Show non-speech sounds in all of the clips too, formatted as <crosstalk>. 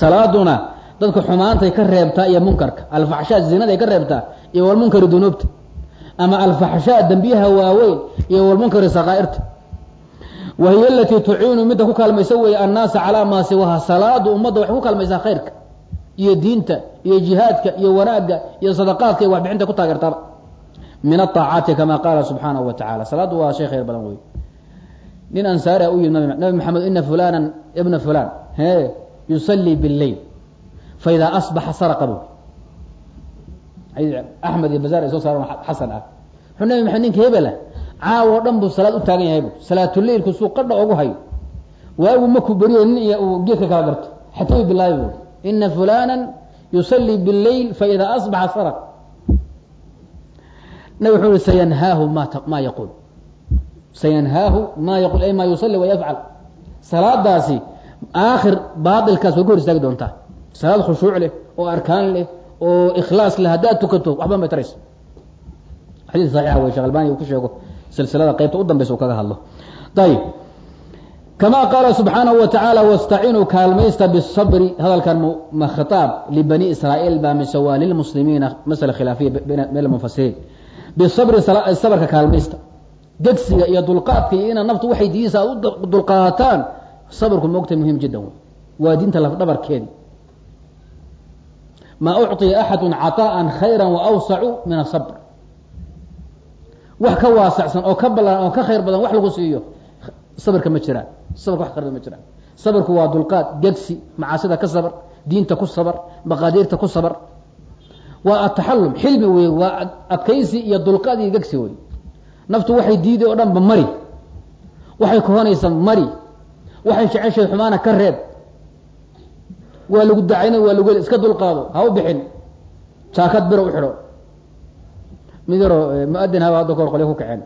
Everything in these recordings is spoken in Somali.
salaaduna dadka xumaantay ka reebtaa iyo munkarka alfaxshaa zinaday ka reebtaa iyo walmunkari dunuubta ama alfaxshaa dembiyaha waaweyn iyo walmunkari sakaa'irta wa hiy alatii tuciinu midda ku kaalmaysa weeye annaasa calaa maa siwaha salaadu ummadda waxay ku kaalmaysaa khayrka iyo diinta iyo jihaadka iyo wanaagga iyo sadaqaadka iyo waxbixinta ku taageertaba. Min aaacaati kama qaala subxaanahu wa tacala salaaddu waa shay khayr badan wey nin ansaari u yimi nabi maxamed ina fulana ibna fulan yusallii bاleyl faidaa asbaxa saraqa bu axmed iyo bazaar ay soo saaran xasan ah. Wuxuu nabi maxamed ninka hebela caawo dhan buu salaad u taagan yahay bu salaatuleilku suu qadha ogu hayo. Waagu maku beriyo nin iyo uu geedka kala garto. Xatay bilaabi bu ina fulana yusallii bاleyl faidaa asbaxa saraq nabig wuxuu yihi sayanhaahu ma ma sayanhaahu ma yaqul ay ma yusalli wayafcal salaadaasi aakhir baailkaas way ku hor istaagi doontaa. Salaad khushuuc leh oo arkaan leh oo ikhlaas leh haddaad tukato waxban bay taraysa xadiis saxiixa wey shekh albani uu ku sheego silsilada qaybta u dambaysa uu kaga hadlo. Ayib kama qaala subxaanahu wa tacaala wastaciinuu kaalmaysta bisabri hadalkan ma khitaab libani israa'iil baa mise waa lilmuslimiina masala khilaafiya bayna mufasiriin bisabri sabarka kaalmaysta. Degsiga iyo dulqaadka iyo inaad naftu waxay aad u dulqaataan sabrku moogtay muhim jiddan wey waa diinta lafdhabarkeedi maa ucطiya axadu caطaءa khayra waawsacu min asabr wax ka waasacsan oo ka ballan oo ka khayr badan wax lagu siiyo sabrka ma jiraan sabrka wax khayr ma jiraan sabrku waa dulqaad gegsi macaasida ka sabr diinta ku sabr maqaadiirta ku sabr waa ataxalum xilmi wey waa adkaysi iyo dulqaad iyo gegsi wey naftu waxay diiday oo dhan ba mari waxay kohonaysa mari waxay jeceshahay xumaana ka reeb. Waa lagu dacayna waa lagu iska dulqaado. Ha u bixin. Jaakad biro u xidho. Yaroo muadin haba hadda kahor qolya ku kaceen.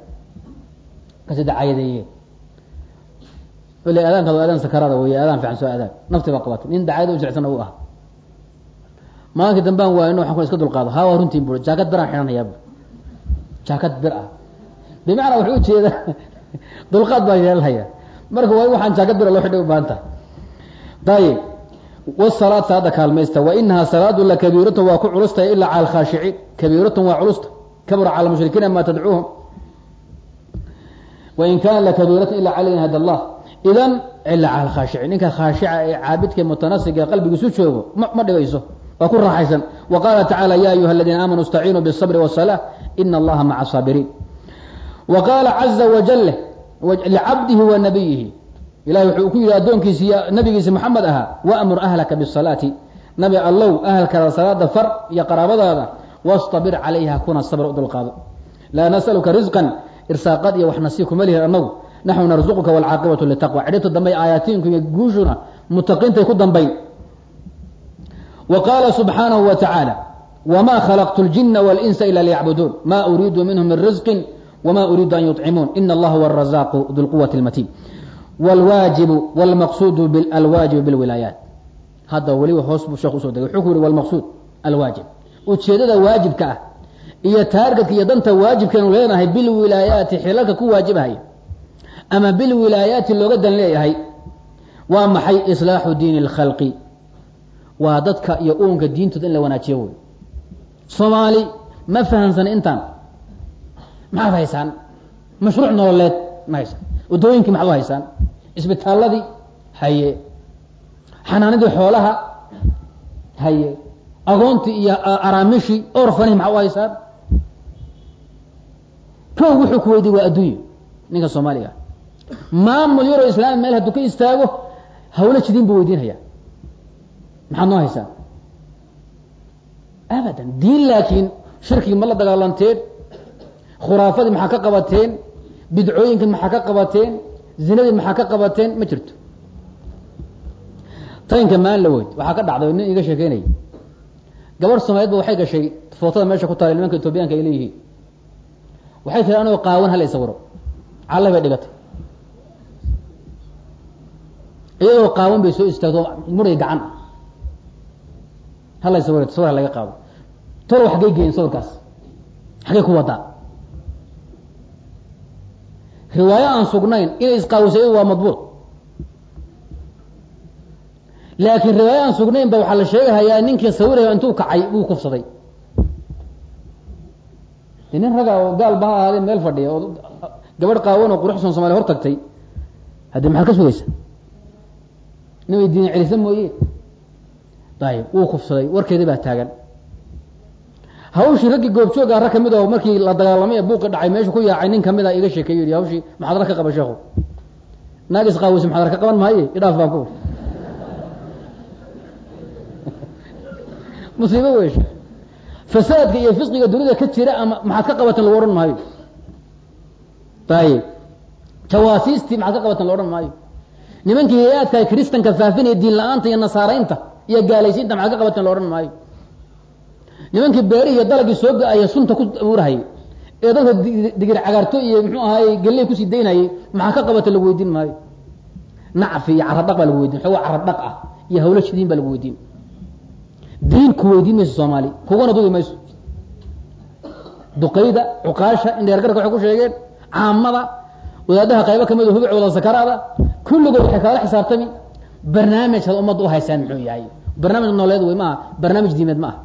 Kasi dacayadeeye ile aadaankaad waa wey adaan fiican soo adaan. Nafti baa qabatay nin dacayada u u ah maalinkii dambaan waayno waxan ku iska dulqaado. Ha waa runtiin bui jaakad biraan xidhanayaa bu jaakad bir ah bimacnaa wuxuu ujeeda <laughs> dulqaad baa yeelanhaya marka waa in waxaan jaakad bira loo xidhay tahay ayib wsalaad salaada kaalmaysta wainahaa salaadu lakabiiratan waa ku culusta ilaa cala alkhaashiciin kabiiratan waa culusta kabura cala mushrikiina maa tadcuuhum. Wain kaana lakabiiratan ilaa calayn had allah. Idan ilaa cala alkhaashiciin ninka khaashica ee caabidka mutanasiga qalbigiisu joogo ma dhibayso waa ku raaxaysan. Wa qaala tacaala ya ayuha aladiina aamanuu istaciinuu bisabri wasalaa ina allaha maca asaabiriin wa qaala caza wajal licabdihi wa nabiyihi ilahi wuxuu ku yidhi addoonkiisi iyo nabigiisi moxamed ahaa waamur ahlaka bisalaati nabi allow ahalkaada salaada far iyo qaraabadaada wastabir calayha kuna sabr u dulqaado laa nasaluka risqan irsaaqad iyo wax nasiib kuma lihin annagu naxnu narzuquka waalcaaqibatu litaqwa cidhibta dambay aayaatiinku iyo guushuna mutaqiintay ku dambayn wa qaala subxaanahu wa tacaala wma khalaqtu ljina walinsa ila liyacbuduun ma uriidu minhum min risqin wma uriidu an yuطcimuun ina allaha huwa arazaaqu du lquwati اlmatiin wlwaajibu wlmaqsuudu alwaajibu bilwilaayaat hadda weliba hoos buu sheekh usoo degay wuxuu ku yihi walmaqsuud alwaajib ujeedada waajibka ah iyo taargetka iyo danta waajibkeenu leenahay bilwilaayaati xilalka ku waajibahaya ama bilwilaayaati looga dan leeyahay waa maxay islaaxu diini اlkhalqi waa dadka iyo uunka diintooda in la wanaajiyo wey soomaali ma fahamsana intaan maxaad haysaan mashruuc nololeed ma haysaan waddooyinkii maxaad u haysaan? Isbitaalladii haye xanaanadii xoolaha haye agoontii iyo araamishii orfanihi maxaa u haysaan? Kow wuxuu ku weydiy waa adduunyo ninka soomaaliga maamul yaroo islaami meel hadduu ka istaago hawlo jidiin buu weydiinhaya maxaad noo haysaan? Abadan diin laakiin shirkigii ma la dagaalanteen khuraafadii maxaa ka qabateen? Bidcooyinkii maxaa ka qabateen? Zinadii maxaa ka qabateen? Ma jirto. Taynka maan la weyd waxaa ka dhacday nin iga sheekeynaya gabarh soomaaliyeed ba waxay gashay footada meesha ku taala nimanka etoobiyaanka ay leeyihiin. Waxay tiri anoo qaawan hala isawiro calla bay dhigatay. Iyadoo qaawan bay soo istaagto muray gacan. Ah hala sawir sawir laga qaado. Toro xaggay geeyen sawirkaas. Xaggay ku wadaa riwaayo aan sugnayn inay isqaawisay waa madbuuط laakiin riwaaya aan sugnayn ba waxaa la sheegahayaa ninkii sawiraya intuu kacay buu kufsaday. De nin raga oo gaal ba ha ahaadee meel fadhiya oo gabadh qaawan oo quruxsan somalia hor tagtay. Haddii maxaad ka sugaysa? Inay diin celisa mooye. Ayib wuu kufsaday warkeedii baa taagan hawshii raggii goobjooga rag ka mid oo markii la dagaalamay ee buuqi dhacay meeshu ku yaacay nin ka mid a iga sheekeeyo yidhi hawshii maxaadara ka qaba sheekhu. Naag isqaaweysa maxaadara ka qaban maaye? Idhaaf baan ku <laughs> musiibo weysha fasaadka iyo fisqiga dunida ka jira ama maxaad ka qabateen lagu odhan maayo? Ayib jawaasiistii maxaad ka qabateen la odhan maayo? Nimankii hay'aadka kristanka faafinaya diin la'aanta iyo nasaaraynta iyo gaalaysiinta maxaad ka qabateen la odhan maayo nimankii beerihii iyo dalagii soo ga-aya sunta ku abuurahayay ee dadka digir cagaarto iyo muxuu ahaay galley ku sii daynayay maxaa ka qabata lagu weydiin maayo? Nacfi iyo caradhaq baa lagu weydiin xoogaa caradhaq ah iyo hawlo shidiin baa lagu weydiin diin ku weydiin mayso soomaali kugana dugi mayso. Duqayda cuqaasha indheergarka waxay ku sheegeen caamada wadaadaha qaybo ka mid o hubicooda sakaraada kulligood waxay kaala xisaabtami barnaamijkaad ummadda u haysaan muxuu yahay. Barnaamij nooleed wey maaha barnaamij diimeed ma aha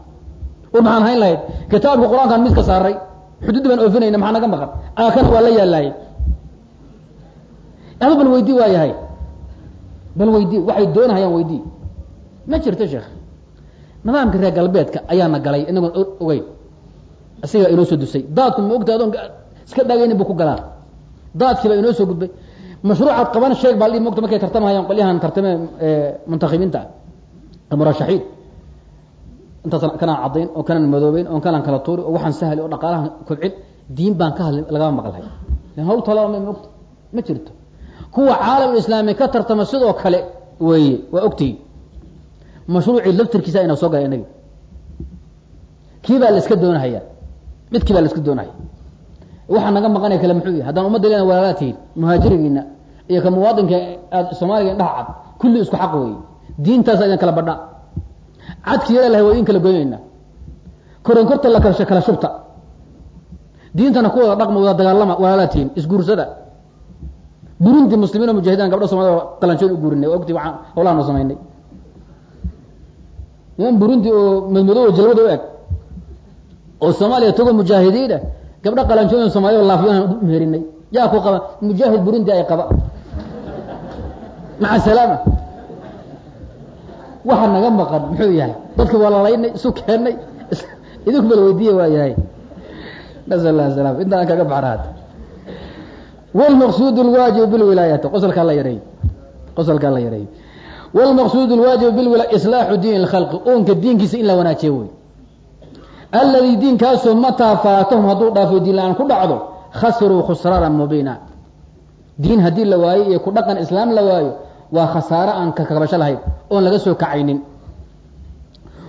war maxaan hayn lahayd. Kitaabka qur'aankaan mid ka saaray xuduud baan oofinayna maxaa naga maqan? Aakana waa la yaalaayay adu bal weydii waa yahay? Bal weydii waxay doonahayaan weydii. Ma jirto sheekh. Nidaamka reer galbeedka ayaana galay inagoon ogeyn. Isagaa inoo soo dusay. Daadku ma ogta adoon iska dhagaynin buu ku galaa. Daadkii baa inoo soo gudbay. Mashruucaad qaban sheeg baa mogta markay tartamahayaan qolyahan tartame muntakhibiinta murashaxiin intaas kanaan caddayn oo kanaan madoobeyn oo kanaan kala tuuri oo waxaan sahli oo dhaqaalahan kobcin diin baan ka hadlay lagama maqlhay hawl talama ma ogta ma jirto. Kuwa caalam islaami ka tartama sidoo kale weeye waa ogtihi mashruucii laftirkiisa inaa soo galay inagi kii baa la iska doonahaya midkii baa la iska doonahaya waxaa naga maqanaya kale muxuu yahay? Haddaan ummadda lena walaalaa tihin muhaajirigiina iyo ka muwaadinka aad soomaaliga indhaha cad kulli isku xaq weeye. Diintaasa idin kala badha cadki yara lahay waa idin kala goynaynaa koronkorta la kala kala shubta. Diintana ku wada dhaqma wada dagaalama walaalaa tihin isguursada. Burundi muslimiin oo mujahidan gabdha somalida qalanjoon u guurinay o ogti waaan hawlahaanu samaynay. Niman burundi oo madmadoo jalwada u eg oo soomaaliya togo mujaahidiina gabdha qalanjooyin soomaliya o laafyaan u meherinay yaa ku qaba mujaahid burundi ay qaba. Maca salaama waxa naga maqan muxuu yahay? Dadka waa lalaynay isu keennay idinku bala waa yahay nasal lah salam inta aan kaga baxna hadda wlmaqsuud bilwilaayati qosolkaa la yareey qosolkaa la yareey wlmaqsuud lwaajib bilwila islaaxu diin lkhalqi uunka diinkiisa in la wanaajiyo wey. Alladii diinkaasoo mataa faatahum hadduu dhaafo diin la'aan ku dhacdo khasiruu khusraana mubiina. Diin haddii la waayo iyo ku dhaqan islaam la waayo waa khasaare aan kakabasho lahayn oon laga soo kacaynin.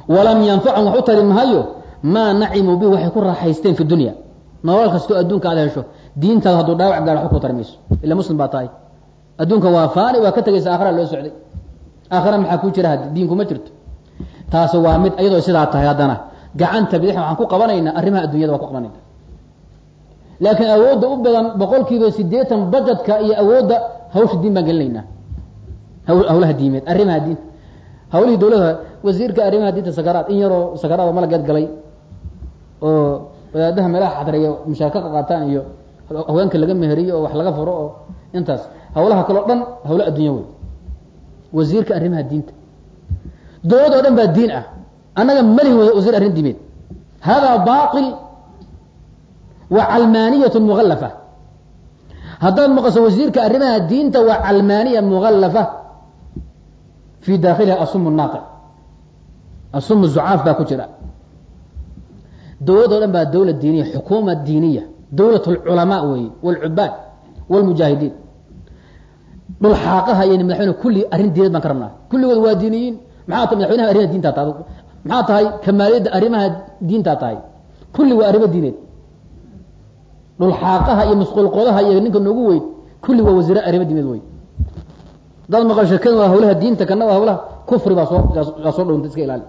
Walam yanfacum wax u tari mahayo maa nacimuu bihi waxay ku raaxaysteen fi dunya. Nolol kastoo adduunka aad hesho diintaada hadduu dhaawac gaaro waxba ku tari mayso ila muslim baa tahay. Adduunka waa faani waa ka tegaysa aakhira loo socday. Aakhira maxaa kuu jira haddi diinku ma jirto? Taasi waa mid iyadoo sidaa tahay haddana gacanta bidix waxaan ku qabanaynaa arrimaha addunyada waan ku qabanayna laakiin awoodda u badan boqol kiiba sideetan bajetka iyo awoodda hawsha diin baan gelinaynaa hawlaha diimeed arrimaha diinta hawlihii dawladda wasiirka arrimaha diinta sakaraad in yaroo sakaraada malageed galay oo wadaadaha meelaha xadreeya mushaarka qaataan iyo haweenka laga meheriyo oo wax laga furo oo intaas. Hawlaha kaleo dhan hawlo addunya wey wasiirka arrimaha diinta. Dawlad oo dhan baa diin ah. Annaga malihin wasiir arrin diimeed. Hada bail wa calmaaniyat mugallafa haddaad maqaso wasiirka arrimaha diinta waa calmaaniya mugallafa fii dakhiliha asum naaqi asum zucaaf baa ku jira dawlad oo dhan baa dawla diiniya xukuuma diiniya dawlat lculamaa weeye wlcubaad wlmujaahidiin dhulxaaqaha iyo madaxweyne kulli arrin diineed baan ka rabnaa kulligood waa diiniyiin maxaa ta madaxweynaha arrimaha diintaa tahay maxaa tahay kamaaliyadda arrimaha diintaa tahay kulli waa arrimo diineed dhulxaaqaha iyo masquulqodaha iyo ninka noogu weyn kulli waa wasiire arrimo diineed wey dad maqasho kan waa hawlaha diinta kana waa hawlaha kufri baa soo aa soo dhowntay iska ilaali.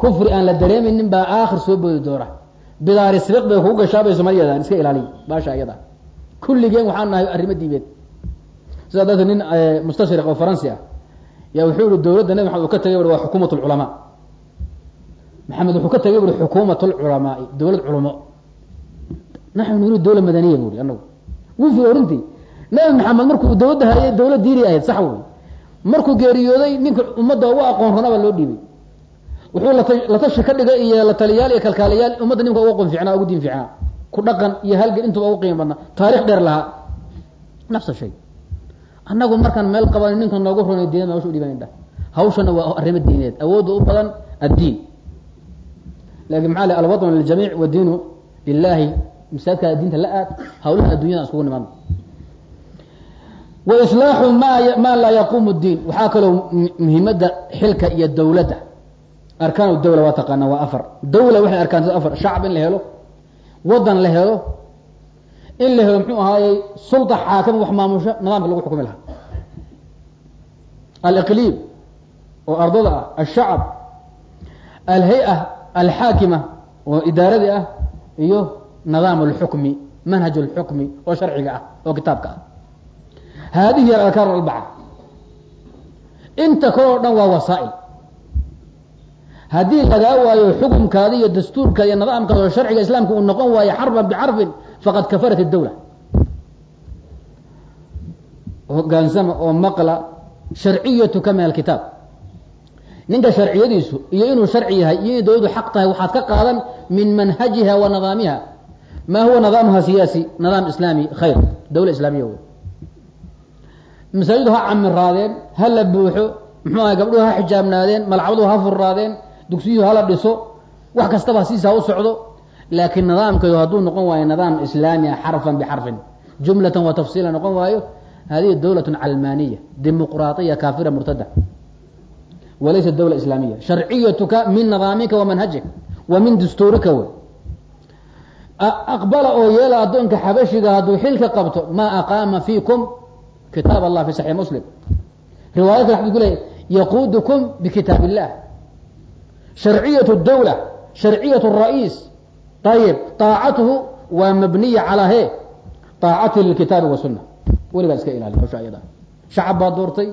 Kufri aan la dareemaynin baa aakhir soo boodi doona. Bidaari sibiq bay kugu gashaabay soomaaliyada iska ilaaliy baasha iyada kulligeen waxaan nahay arrimo diimeed sidaa darteed nin mustashriq oo faransi ah yaa wuxuu yihi dawladda nabi maxamed uu ka tagay bui waa xukuumat lculamaa maxamed wuxuu ka tagay bui xukuumat lculamaai dawlad culamo naxnu nuriid dawla madaniya bui anagu wuu fi orintii nabi maxamed markuu dawladda hayay dawlad diini ahayd sax wey markuu geeriyooday ninka ummadda ugu aqoon ranaa baa loo dhiibay wuxuu la tashi ka dhigay iyo la taliyaal iyo kalkaalayaal ummadda ninka ugu aqoon fiicnaa ugu diin fiicnaa. Ku dhaqan iyo halgan intuba ugu qiimo badnaa. Taarikh dheer lahaa. Nafsa shay annagu markaan meel qaban ninka noogu runay diinad nosha u dhibanayna hawshana waa arrimo diineed. Awoodda u badan addiin. Lakin maxaa le alwadn liljamiic wadiinu lilahi masaajidkaa diinta la aad hawlaha addunyada iskugu nimaadno wa islaaxu ma maa laa yaquumu diin. Waxaa kaloo muhimadda xilka iyo dawladda. Arkaan dawla waa taqaana waa afar. Dawla waxay arkaantay afar. Shacab in la helo wadan la helo in la helo muxuu ahaayey sulta xaakima wax maamusho nidaamka lagu xukumi lahaa. Aliqliim oo ardada ah ashacab alhay-a alxaakima oo idaaradii ah iyo nidaam اlxukmi manhaj اlxukmi oo sharciga ah oo kitaabka ah haadihi hiy alarkaan albaca inta kaloo dhan waa wasaa'il. Haddii lagaa waayo xukumkaada iyo dastuurkaada iyo nidaamkaada oo sharciga islaamka uu noqon waayo xarfan bixarfin faqad kafarat اdawla hogaansama oo maqla sharciyatuka min alkitaab. Ninka sharciyadiisu iyo inuu sharci yahay iyo inay dawladdu xaq tahay waxaad ka qaadan min manhajiha wa nidaamiha. Ma huwa nidaamuha siyaasi nidaam islaami khayr dawla islaamiya wey masaajidu ha camiraadeen ha la buuxo muxuu ahay gabdhuhu ha xijaabnaadeen malcabaduhu ha furraadeen dugsiyuhu hala dhiso wax kastaba siiisa ha u socdo. Laakiin nidaamkeedu hadduu noqon waayo nidaam islaami xarfan bixarfin jumlatan wa noqon waayo hadihi dawlatun calmaaniya dimuqraaiya kaafira murtada. Walaysa dawla islaamiya. Sharciyatuka min nidaamika wa manhajik wa min dastuurika wey aqbala oo yeela addoonka xabashiga hadduu xilka qabto maa aqaama fiikum kitaab allah fi saxiix muslim riwaayad kale xadis ku leeyahy yaquudukum bikitaab illah sharciyat dawla sharciyat ra'iis ayib aacatuhu waa mabniya calaa he aacatihi lilkitaabi wa sunna weligaa iska ilaali hawsha ayada shacab baa doortay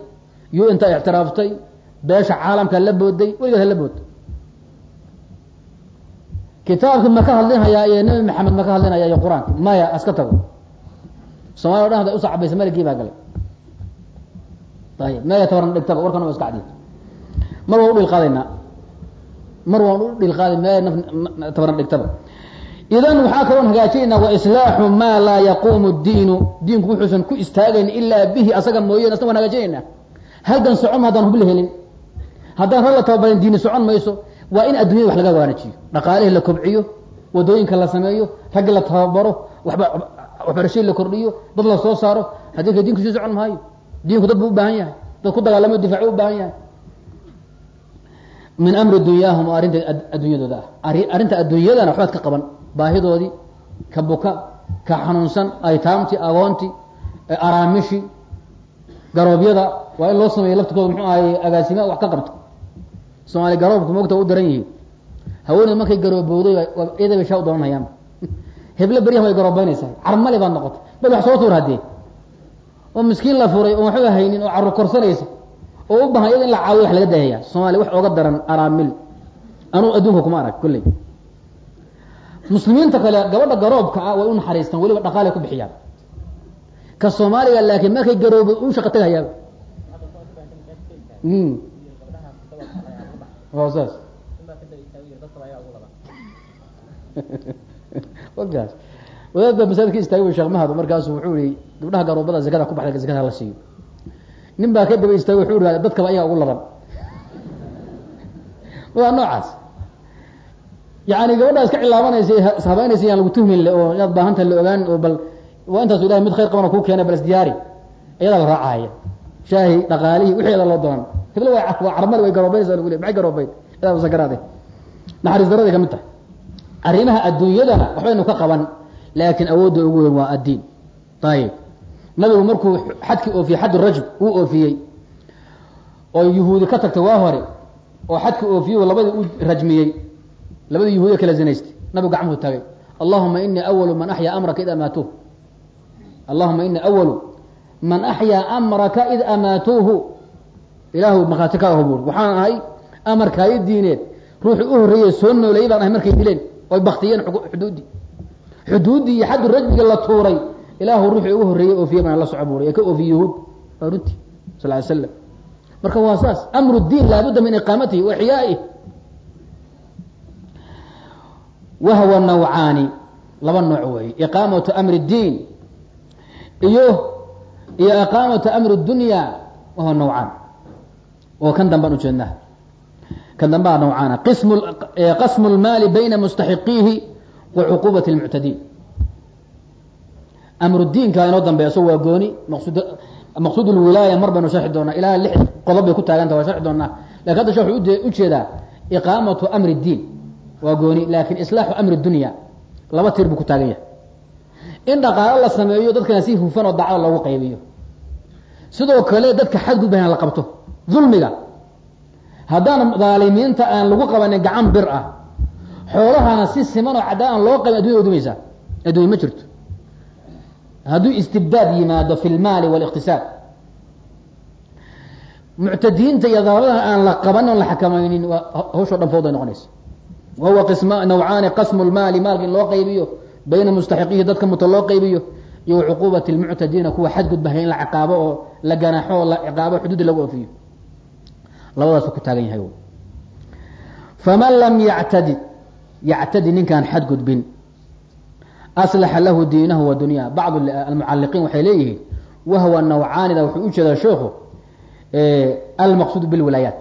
yu inta ictiraaftay beesha caalamka la booday weligaas hala bood kitaabkii ma ka hadlinhayaa iyo nebi maxamed ma ka hadlinhaya iyo qur'aanka maya aska tago somalia o dhan haday usacabaysa maligii baa galay ayib maya tabaran dhigtaba warkan waa iska cadiy mar waan u dhilqaadaynaa mar waan u dhilqaaday maya naf tabaran dhigtaba idan waxaa kaloon hagaajinaynaa wa islaaxu maa laa yaquumu diinu diinku wuxuusan ku istaagayn ilaa bihi asaga mooyeen asna waan hagaajinaynaa halgan socon haddaan hubla helin. Haddaan rag tababarin diini socon mayso. Waa in addunyada wax laga waanajiyo dhaqaalihii la kobciyo waddooyinka la sameeyo raggi la tababaro waba waxbarashadii la kordhiyo dad la soo saaro. Haddii ka dinku sii socon maayo diinku dad buu u baahan yahay. Dad ku dagaalamo difaacu u baahan yahay. Min amri dunyaahum oo arrinta adduunyadooda ah. Arrinta adduunyadana waxbaad ka qaban. Baahidoodii ka buka ka xanuunsan aytaamtii agoontii araamishi garoobyada. Waa in loo sameeya laftikooda muxuu ahay agaasima wax ka qabto. Soomaali garoobka mogta u daran yihiin. Haweeneed markay garoobowday iyada bay shaa u doonanayaanba <laughs> heblo beryahan way garoobeynaysaa carmali baad noqotay. Bal wax soo tuur haddee oo miskiin la furay oo waxba haynin oo carruur korsanaysa oo u baahan iyada in la caawiyo wax laga daahaya soomaaliya wax ooga daran araamil. Anuu adduunka kuma arag kolley. Muslimiinta kale gabadha garoobka ah way u naxariistaan weliba dhaqaalay ku bixiyaan. Ka soomaaliga laakiin markay garoobo u shaqa tagahayaaba o saas. <laughs> Wagaas wadaad baa masaajid ka istaagay sheekh mahad markaasu wuxuu yihi gabdhaha garoobada zakada ku baxda zakada hala siiyo. Nin baa ka daba istaagay wuxuu yihi dadkaba ayaga ugu laban. <laughs> Waa noocaas. Yani gabadhaa iska cilaabanaysa ishabaynaysa yaan lagu tuhmin le oo inaad baahanta la ogaan oo bal waa intaasu ilahay mid khayr qabana kuu keena bal isdiyaari iyadaa la raacahaya shaahi dhaqaalihii wixeeda loo doonan. Heblo waa carmali way garoobeynaysa lagu le maxay garoobeyd idaa sakaraade naxariis daraday ka mid tahay. Arrimaha adduunyadana waxbaynu ka qaban laakiin awoodda ugu weyn waa addiin. Ayib nabigu markuu xadkii oofiyey xad rajm uu oofiyey oo yuhuudi ka tagtay waa hore oo xadkii oofiyey labadii u rajmiyey labadii yahuudiya kala zinaystay nabigu gacmuhu taagay allahuma inii awalu man axyaa amraka id amaatuuh allahuma inii awalu man axyaa amraka id amaatuuhu. Ilaahu markhaati ka aho buuri waxaan ahay amarkaayo diineed. Ruuxii u horreeyey soo nooleeyey baan ahay markay dileen. Oy baktiyeen xuduuddii xuduuddii iyo xaddu rajmiga la tuuray ilaahu ruuxii ugu horreeyey oofiye baan la soco buuri. Ee ka oofiye yahuud waa runtii sal ly slam marka waa saas amru diin laabudda min iqaamatihi wa wahwa nawcaani laba nooc weeye iqaamatu amri diin iyo iyo iqaamatu amri dunya wahwa nawcaan. Oo kan dambaan ujeednaa kan dambaa nawcaana. Qism qasmu lmaali bayna mustaxiqiihi wa cuquubati lmuctadiin amru diinka inoo dambeeya so waa gooni maqsud maqsuud lwilaaya mar baynu sharxi doonaa ilaa lix qodob bay ku taaganta waa sharxi doonaa. Lakin hadda wuxuu u jeedaa iqaamatu amri diin waa gooni laakin islaaxu amri dunya laba tir buu ku taagan yahay. In dhaqaalo la sameeyo dadkana si hufan oo dacada loogu qaybiyo. Sidoo kale dadka xadgudbana la qabto dulmiga haddaan daalimiinta aan lagu xoolahana si siman oo caddaa aan loo qabin addunya dumaysaa. Addunya ma jirto. Hadduu istibdaad yimaado fi lmaali wاliqtisaad muctadiinta iyo daaladaha aan la qabanin on la xakamaynin waa hawshoo dhan fawday noqonaysa. Wahuwa qisma nawcaani qasmu lmaali maalka in loo qaybiyo bayna mustaxiqihi dadka muta loo qaybiyo iyo wacuquubati lmuctadiina kuwa xadgudbahay in la ciqaabo oo la ganaaxo oo la ciqaabo xuduudda lagu oofiyo labadaasu ku taagan yahay. Faman lam yactadi yactadi ninkaan xadgudbin aslaxa lahu diinahu wa dunyaa bacd almucaliqiin waxay leeyihiin wahwa nawcaanida wuxuu u sheekhu almaqsuud bilwilaayaat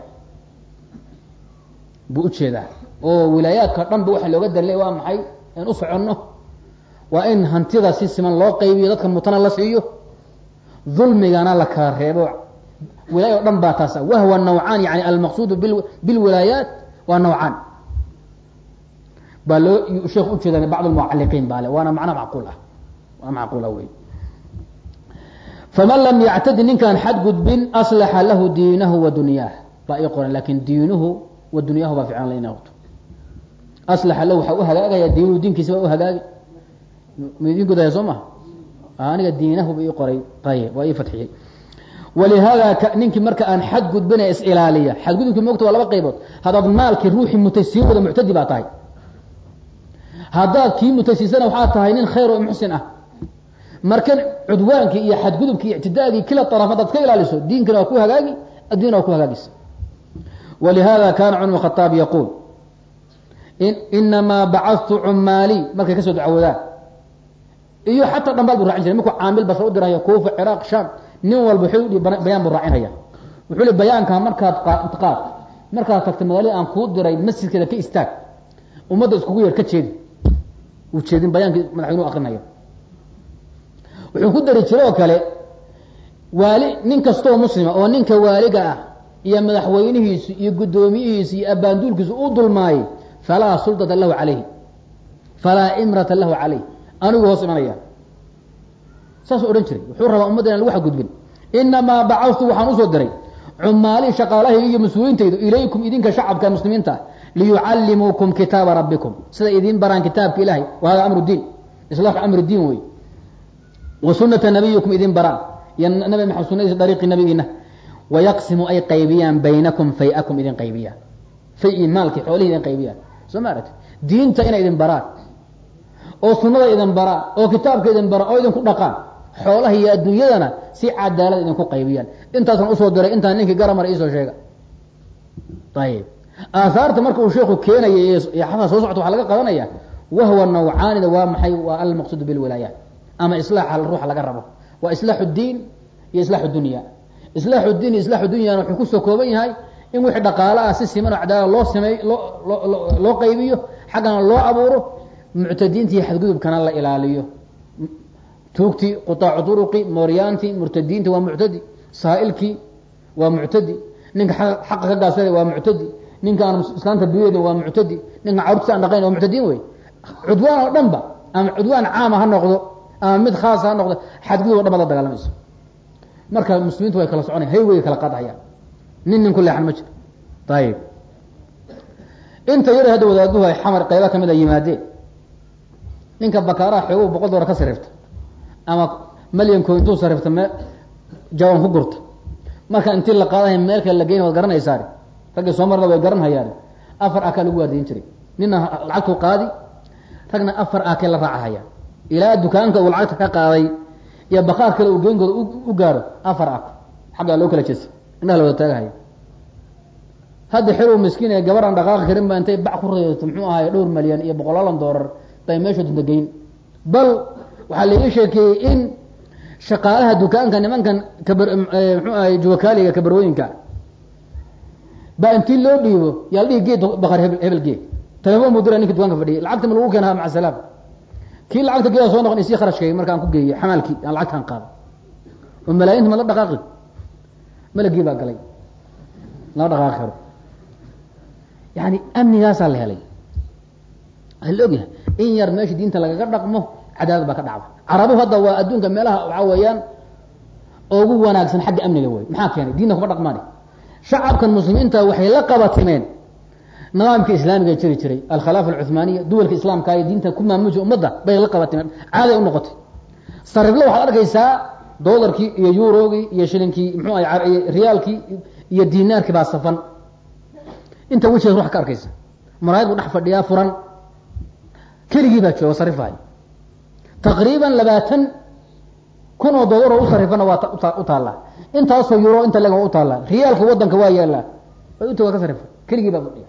buu u jeedaa oo wilaayaadka dhan ba waxa looga dalilay waa maxay in u waa in hantida si siman loo qaybiyo dadka mutana la siiyo dulmigana la kala reebo wilaaya dhan baa taasa wahwa nawcaan yani almaqsuud bilwilaayaat waa nawcaan loo ah. Dunyaah baa baa tahay haddaad kii mutaysiisana waxaa tahay nin khayr oo muxsin ah. Markan cudwaankii iyo xadgudubkii ictidaagii kila araf haddaad ka ilaaliso diinkana waa ku hagaagi addunyana waa ku hagaagisa walihaada kana cumar khaaab yaquul inamaa bacadtu cumaali markay ka soo dacwoodaan iyo xataa dhambaal bu racin jiray markuu caamil basha u dirayo kuufa ciraaq shaam. Nin walba wuxuu bayaan buu raacinaya wuxuu li bayaanka markaad qaad markaad tagta magaalada aan kuu diray masjidkeeda ka istaag ummadda iskugu yeer ka jeedi uu jeedin bayaankii madaxweynuhu akrinayo wuxuu ku dari jiray oo kale waali nin kastoo muslima oo ninka waaliga ah iyo madaxweynihiisu iyo guddoomiyihiisu iyo abaanduulkiisu u dulmaayay falaa sulطata lahu calayhi. Falaa imrata lahu calayh anigu hoos imanaya. Saasuu odhan jiray. Wuxuu rabaa ummadda inaan lagu xadgudbin inamaa bacadtu waxaan u soo diray cumaali shaqaalahayga iyo mas'uuliintaydu ilaykum idinka shacabka muslimiinta liyucallimuukum kitaaba rabbikum sida idiin baraan kitaabka ilahay wa hada amru diin wey wa sunata nabiyikum idin baraan iyo nabi maxamed sunadiisa dariiqi nabigiina wayaqsimu ay qaybiyaan baynakum fay-akum idin qaybiyaan fay maalkii xoolihi idin qaybiyaan soo ma diinta inay idin baraan oo sunada idin baraan oo kitaabka idin baraan oo idinku dhaqaan xoolaha iyo adduunyadana si cadaalad idinku qaybiyaan intaasaan u soo diray intaan ninkii garamar iisoo sheega ayib aahaarta marka uu sheeku keenaya xasan soo socta waxaa laga qadanaya wahwa nawcaanida waa maxay? Waa almaqsuud bilwilaayaat ama islaaxa ruuxa laga rabo. Waa islaaxu diin iyo islaaxu dunya islaaxu diin iyo islaaxu dunyana wuxuu ku soo kooban yahay in wixii dhaqaalo ah si siman oo cadaalad loo samey loo loo qaybiyo xaggana loo abuuro muctadiinta iyo xadgudubkana la ilaaliyo. Tuugtii qutaacu turuqi mooryaantii murtadiinti waa muctadi. Saa'ilkii waa muctadi. Ninka xaqa ka gaabsaday waa muctadi ninka aan islaanta biyeedin waa muctadi ninka carurtiisa aan dhaqayn waa muctadiin wey cudwaan oo dhan ama cudwaan caama ha noqdo ama mid khaasa ha noqdo xadgudub o dhan baad la dagaalamayso marka muslimiintu way kala soconaya hayway kala qaadhayaan nin nin ku leexan ma jiro ayib inta yar hadda wadaaduhu ay xamar qayba ka mid a yimaadeen. Ninka bakaaraha xoogo boqol dolar ka sarifta ama malyanko intuu sarifta me jawan ku gurta. Marka intii la qaadahay meel kale waad garanaysaani raggii soo marna way garanhayaan. Afar akaa lagu waardiyin jiray. Nina lacagtuu qaadi ragna afar akee la raacahaya. Ilaa dukaanka uu lacagta ka qaaday iyo bakaar kale uu geenkooda u gaaro afar ako xaggaa loo kala jeesa indhaha la wada taagahaya. Hadda xerow miskiin ee gabaraan dhaqaaqi karin ba intay bac ku reeto muxuu ahaay dhowr malyan iyo boqolaalan doolar bay meesha dunta geyn. Bal waxaa laii sheekeeyey in shaqaalaha dukaanka nimankan kabar muxuu ahay juwakaaliga kabarwooyinka baa intii loo dhiibo yaa la dhihi geed bakar hebel geed. Telefon buu dira ninki dukaanka fadhiyay lacagta ma lagu keenaa maca salaam. Kii lacagta geeda soo noqon isii kharashkay markaan ku geeyey xamaalkii aan lacagtaan qaada oo malaayiinta ma la dhaqaaqi? Malagii baa galay? Lama dhaqaaqi karo. Yani amnigaasaa la helay. Waa la ogyahay in yar meesha diinta lagaga dhaqmo cadaadad baa ka dhacda. Carabuhu hadda waa adduunka meelaha waxaa weeyaan ugu wanaagsan xagga amniga wey maxaa keenay? Diinta kuma dhaqmaani shacabkan muslimiinta waxay la qabatimeen nidaamka islaamiga jiri jiray alkhilaafa alcuhmaaniya duwalka islaamka iyo diinta ku maamuja ummadda bay la qabatimeen caaday u noqotay sarifla waxaad arkaysaa doolarkii iyo eurogii iyo shilinkii muxuu ahay riyaalkii iyo dinaarkii baa safan inta wejigaas wax ka arkaysa maraayad buu dhex fadhiyaa furan keligii baa jooga sarifahay taqriiban labaatan kun oo doolar oo u sarifana waa u taallaa. Intaasoo euro inta leg u taallaa. Riyaalka wadanka waa yaallaa. Waa ka sarifa keligii baa fadhiya.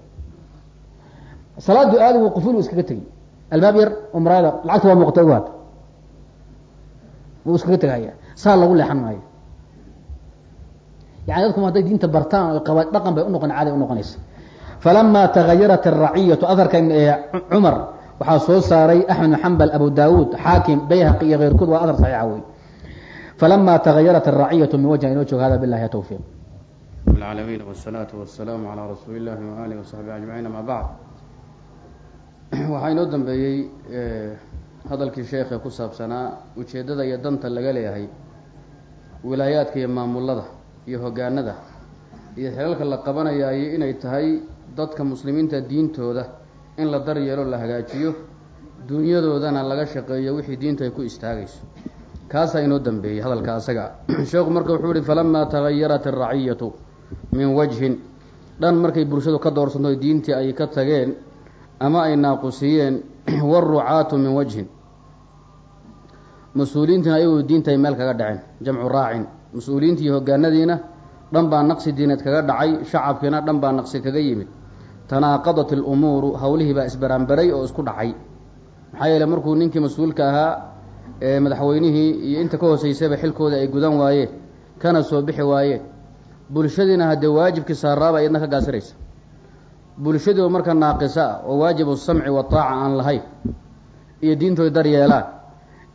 Salaadu aadi uu quful iskaga tegey. Albaab yar maraayada lacagta waa muuqata ogaad wuu iskaga tegaya saa lagu leexan maayo. Yani dadku hadday diinta bartaan o qaba dhaqan bay unoqon caaday unoqonaysa falama tagayarat araciyatu aharkan cumar waxaa soo saaray axmed bn abu daawuud xaakim bayhaqi iyo keyrkood waa ahar saxiixa wey falama tagayarat araciyatu min wajha inoo joogo hada bilahi tawfiiq العالمين والصلاة والسلام على رsuuل الlahi وآله وصaحبه أجمعين amا bعd waxaa inoo dambeeyey hadalkii sheekhe ku saabsanaa ujeeddada iyo danta laga leeyahay wilaayaadka iyo maamulada iyo hogaanada iyo xilalka la qabanayaayo inay tahay dadka muslimiinta diintooda in la daryeelo la hagaajiyo dunyadoodana laga shaqeeyo wixii diintu ay ku istaagayso kaasaa inoo dambeeyey hadalka asaga. <clears throat> Sheekhu marka wuxuu ihi falamaa tagayarat araciyatu min wajhin. Dhan markay bulshadu ka doorsanto diintii ay ka tageen ama ay naaqusiyeen <clears throat> warucaatu min wajhin. Mas'uuliyiintiina ayagu diinta ay meel kaga dhaceen jamcu raacin. Mas'uuliyiintii iyo hogaanadiina dhan baa naqsi diineed kaga dhacay shacabkiina dhan baa naqsi kaga yimid. Tanaaqadat ilumuuru howlihii baa isbaraanbaray oo isku dhacay. Maxaa yeele markuu ninkii mas'uulka ahaa ee madaxweynihii iyo inta ka hooseysayba xilkooda ay gudan waayeen kana soo bixi waayeen bulshadiina haddee waajibkii saaraaba iyadna ka gaasiraysa. Bulshadii oo marka naaqisa ah oo waajibu samci wataaca aan lahayn iyo diintooda daryeelaan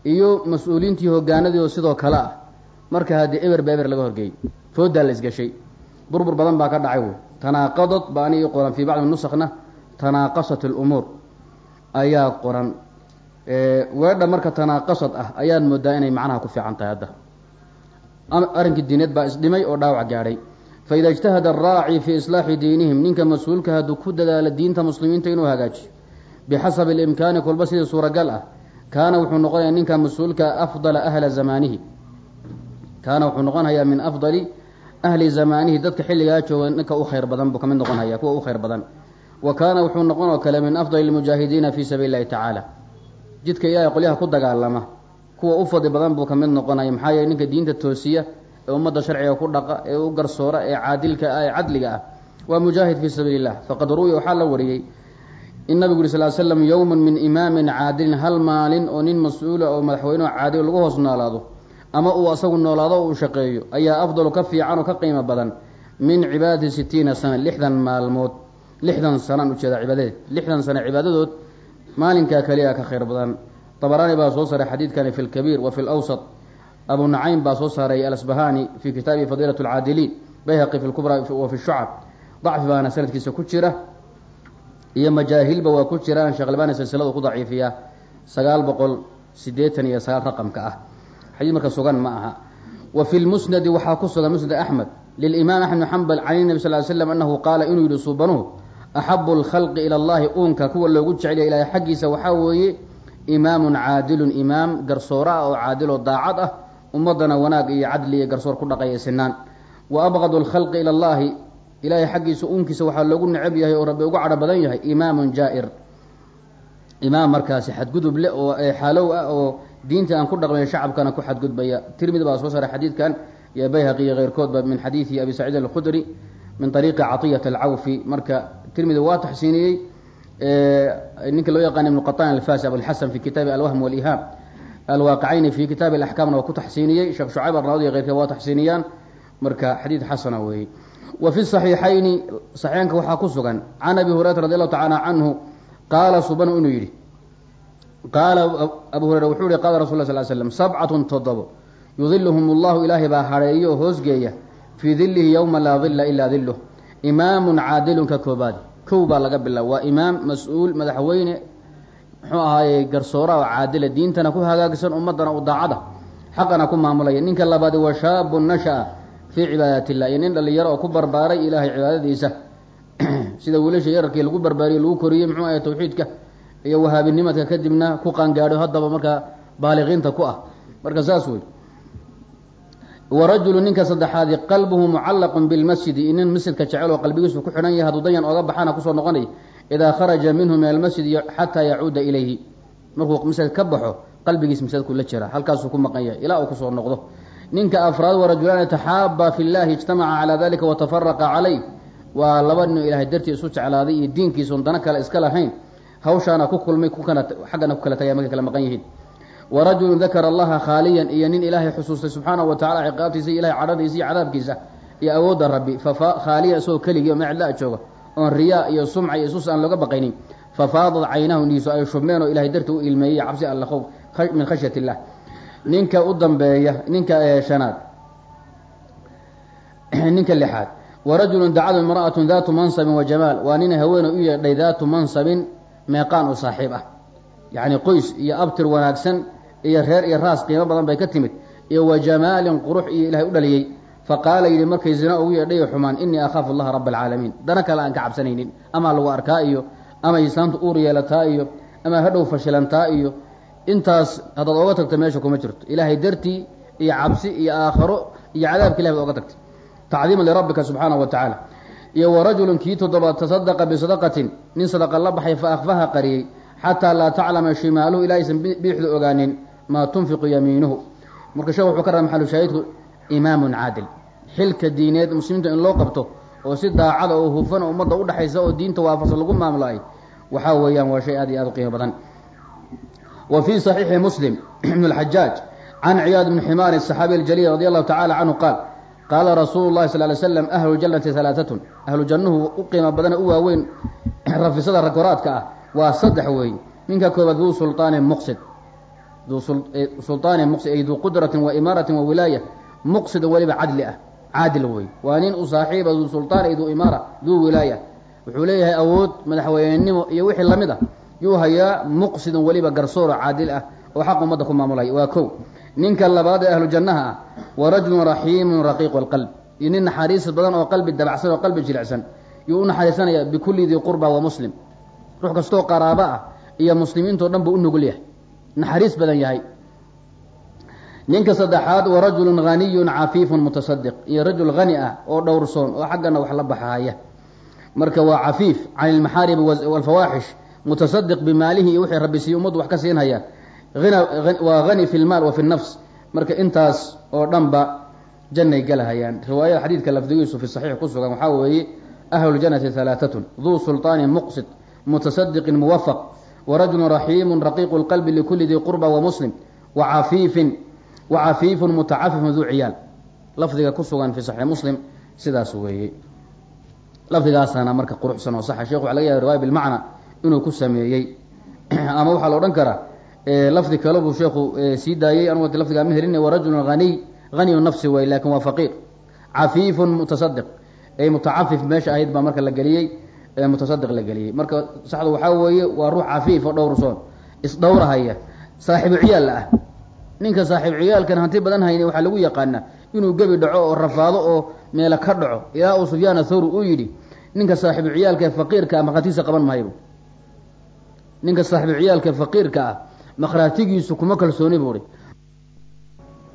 iyo mas'uuliyiintii hogaanadii oo sidoo kale ah marka haddii eber ba eber laga horgeeyey foodaa la isgashay. Burbur badan baa ka dhacay wey tanaaqadad ba ani ii qoran fii bacdi nusakna tanaaqasat alumuur ayaa qoran weedha marka tanaaqasad ah ayaad moodaa inay macnaha ku fiican tahay hadda. Arrinkii diineed baa isdhimay oo dhaawac gaadhay. Faida ijtahada araaci fii islaaxi diinihim ninka mas'uulka hadduu ku dadaalo diinta muslimiinta inuu hagaajiyo. Bixasabi alimkaani kolba sidii suuragal ah kaana wuxuu noqonayaa ninka mas'uulka afdala ahla zamaanihi. Kaana wuxuu noqonhayaa min afdali ahli zamaanihi dadka xilligaa jooga ninka u khayr badan buu ka mid noqon haya kuwa u khayr badan. Wa kaana wuxuu noqon oo kale min afdali lmujaahidiina fii sabiili llahi tacaala jidka ilaahay qolyaha ku dagaalama. Kuwa u fadli badan buu ka mid noqonaya maxaa yeele ninka diinta toosiya ee ummadda sharciga ku dhaqa ee u garsoora ee caadilka ah ee cadliga ah waa mujaahid fii sabiili illah faqad ruwiya waxaa la wariyey in nabigu uri sal slam yowman min imaamin caadilin hal maalin oo nin mas'uula oo madaxweyneho caadil lagu hoos noolaado ama uu asagu noolaado o uu shaqeeyo ayaa afdalu ka fiican oo ka qiimo badan min cibaadati sitiina sana lixdan maalmood lixdan sanaan ujeeda cibaadadeed lixdan sano cibaadadood maalinkaa keliya ka khayr badan. Dabaraani baa soo saaray xadiidkani fi lkabiir wa fi lawsat abu nacaym baa soo saaray alasbahani fi kitaabihi fadiilat lcaadiliin bayhaqi fi lkubra wa fi shucab dacfi baana sanadkiisa ku jira iyo majaahilba waa ku jiraan sheekh albani ku daciifiya sagaal boqol sideetan iyo sagaal raqamka ah. Xadiid marka sugan ma aha. Wa fi lmusnadi waxaa ku sugan musnad axmed. Lilimaam axmed bn xambal can nabi sal l slam annahu qaala inuu yihi suubanuhu axabu lkhalqi ila allahi uunka kuwa loogu jeceliya ilaahay xaggiisa waxaa weeye imaamun caadilun imaam garsooro ah oo caadiloo daacad ah ummadana wanaag iyo cadli iyo garsoor ku dhaqaya sinaan wa abqadu lkhalqi ila allahi ilaahay xaggiisa uunkiisa waxaa loogu necab yahay oo rabbi ugu cadho badan yahay imaamun jaa-ir imaam markaasi xadgudub le oo xaalow ah oo diinta aan ku dhaqmayn shacabkana ku xadgudbaya tirmidi baa soo saaray xadiidkan iyo bayhaqi iyo keyrkoodba min xadiidi abi saciid alkhudri min ariiqi caطiyat alcawfi marka tirmidi waa taxsiiniyey ninka loo yaqaan ibnu qaطan alfasi abulxasan fi kitaabi alwahm walihaam alwaaqicayni fi kitaabi alaxkaamna waa ku taxsiiniyey sheekh shucayb arnaawdi keyrkeed waa taxsiiniyaan marka xadiid xasana weeye wa fi صaxiixayni صaxiixanka waxaa ku sugan can abi hurayrata radi allahu tacaala canhu qaala subanu inuu yidhi qaala abu hurayra wuxuu yihi qaala rasul la sl slam sabcatun toddobo yudiluhum allahu ilaahay baa hadheeyo oo hoosgeeya fii dilihi yowma laa dila ilaa diluh imaamun caadilun ka koobaadi kow baa laga bilaaba waa imaam mas'uul madaxweyne muxuu ahaaye garsoora oo caadila diintana ku hagaagsan ummadana u daacada xaqana ku maamulaya. Ninka labaadi wa shaabun nasha-a fii cibaadati illah iyo nin dhalinyaro oo ku barbaaray ilaahay cibaadadiisa. <clears throat> Sida wiilasha yararkii lagu barbaariye lagu koriyey muxuu ahay tawxiidka iyo wahaabinimadka kadibna ku qaangaadho haddaba markaa baaliqiinta ku ah. Marka saas wey wa rajulu ninka saddexaadi qalbuhu mucallaqun bilmasjidi nin masjidka jecel oo qalbigiisu ku xidhan yahay hadduu dayan oga baxana ku soo noqonay idaa kharaja minhu min almasjidi xataa yacuuda ilayhi. Markuu masjid ka baxo qalbigiis masaajidku la jira halkaasuu ku maqan yahay ilaa uu ku soo noqdo. Ninka afraad wa rajulaani taxaaba fi llahi ijtamaca calaa dalika watafaraqa calayh. Waa laba nin ilaahay dartii isu jeclaaday iyo diinkiisun dana kale iska lahayn. Hawshaana ku kulmay kukana xaggana ku kala tagaya markay kala maqan yihiin wa rajulun dakara allaha khaaliyan iyo nin ilaahay xusuustay subxaanahu wa tacala ciqaabtiisa iyo ilahay cadhadiisa iyo cadaabkiisa iyo awoodda rabbi. Khaaliyan isagoo keligii o meclaa jooga oon riyaa iyo sumca iyo sus aan looga baqaynin. Fafaadad caynahu niisu ay shubmeen oo ilahay dartii u ilmeeyey cabsi alla qow min khashyat illah ninka u dambeeya ninka shanaad. <clears throat> Ninka lixaad. Wa rajulun dacadu imra'atun daatu mansabin wa jamaal waa nin haweeney u yeedhay daatu mansabin meeqaan u saaxiib ah. Yacni qoys iyo abtir wanaagsan iyo reer iyo raas qiimo badan bay ka timid iyo wa jamaalin qurux iyo ilahay u dhaliyey fa qaala yidhi markay zina ugu yeedhay xumaan innii akhaafu allaha rabba alcaalamiin dana kale aan ka cabsanaynin amaa lagu arkaa iyo ama islaamtu uur yeelataa iyo ama hadhow fashilantaa iyo intaas haddaad oga tagto meesha kuma jirto. Ilaahay dartii iyo cabsi iyo aakharo iyo cadaabka ilahay baad oga tagtay. Tacdiiman lirabbika subxaanahu wa tacaala. Iyo wa rajulun kii toddobaad tasadaqa bisadaqatin nin sadaqa la baxay fa akfaha qariyey xataa laa taclama shimaaluhu ilaa aysan biixdu ogaanin maa tunfiqu yamiinuhu marka sheekh wuxuu ka rabaa maxalu shaahidku imaamun caadil xilka diineed muslimiinta in loo qabto oo si daacada oo hufan oo ummadda udhexaysa oo diinta waafaqsan lagu maamulaay waxaa weeyaan waa shay aad iyo aad u qiimo badan wa fii صaxiixi muslim ibn اlxajaaj can ciyaad bni ximaar الصaxaabiy اljaliil radi allahu tacala canhu qaal qaala rasuulu llahi sal ly slam ahlu janati halaaatun ahlu jannuhu u qiimo badane u waaweyn rafisada rakoraadka ah waa saddex weey ninka koobaad duu sulaanin muqsid duu sulaanin muqsid ay duu qudratin wa imaaratin wa wilaaya muqsidan weliba cadli ah caadil wey waa nin u saaxiiba duu sulaan iyo duu imaara duu wilaaya. Wuxuu leeyahay awood madaxweynenimo iyo wixii la mid a yuu hayaa muqsidan weliba garsooro caadil ah oo xaq ummadda ku maamulaya. Waa kow. Ninka labaad ee ahlu jannaha ah wa rajulun raxiimun raqiiqu lqalb iyo nin naxariis badan oo qalbi dabacsan oo qalbi jilicsan yuu u bikulli dii qurba wa muslim. Kastoo qaraabo ah iyo muslimiintao dhan buu u nugul naxariis badan yahay. Ninka saddexaad wa rajulun haniyun cafiifun mutasadiq iyo rajul hani ah oo dhowrsoon oo xaggana wax la baxaaya. Marka waa cafiif can ilmaxaarib walfawaaxish mutasadiq bimaalihi iyo wixii rabbi siiye ummaddu wax ka siinhaya waa hani fi lmaal wa fi nafs. Marka intaas oo dhanba jannay galahayaan. Riwaayada xadiidka lafdigiisu fi saxiix ku sugan waxaa weeye ahlu ljanati halaatatun duu sulطaanin muqsid mutasadiqin muwafaq wa rajulun raxiimun raqiiqu lqalbi likuli dii qurba wa muslim wa cafiifin wa cafiifun mutacafifun duu ciyaal lafdiga ku sugan fi saxiix muslim sidaas weeye. lafdigaasana marka quruxsan oo saxa shekh waxa laga yahay riwaaya bilmacna inuu ku sameeyey. <clears throat> Ama waxaa la odhan karaa lafdi kale buu sheekhu sii daayey. Anu lafdigaa ma helin wa rajulun haniy haniyu nafsi wey laakiin waa faqiir. Cafiifun mutasadiq ay mutacafif meesha ahayd baa marka la geliyey mutasadiq la geliyey marka saxdu waxaa weeye waa ruux cafiif oo dhowrsoon isdhowrahaya. Saaxiibu ciyaal ah. Ninka saaxiib ciyaalkan hanti badan hayne waxaa lagu yaqaanaa inuu gebi dhaco oo rafaado oo meelo ka dhaco. Ilaa uu sufyaan athawri uu yidhi ninka saaxiibu ciyaalka ee faqiirka ah makhaatiisa qaban maayo ninka saaxiibu ciyaalka ee faqiirka ah makhraatigiisu kuma kalsooni buuhi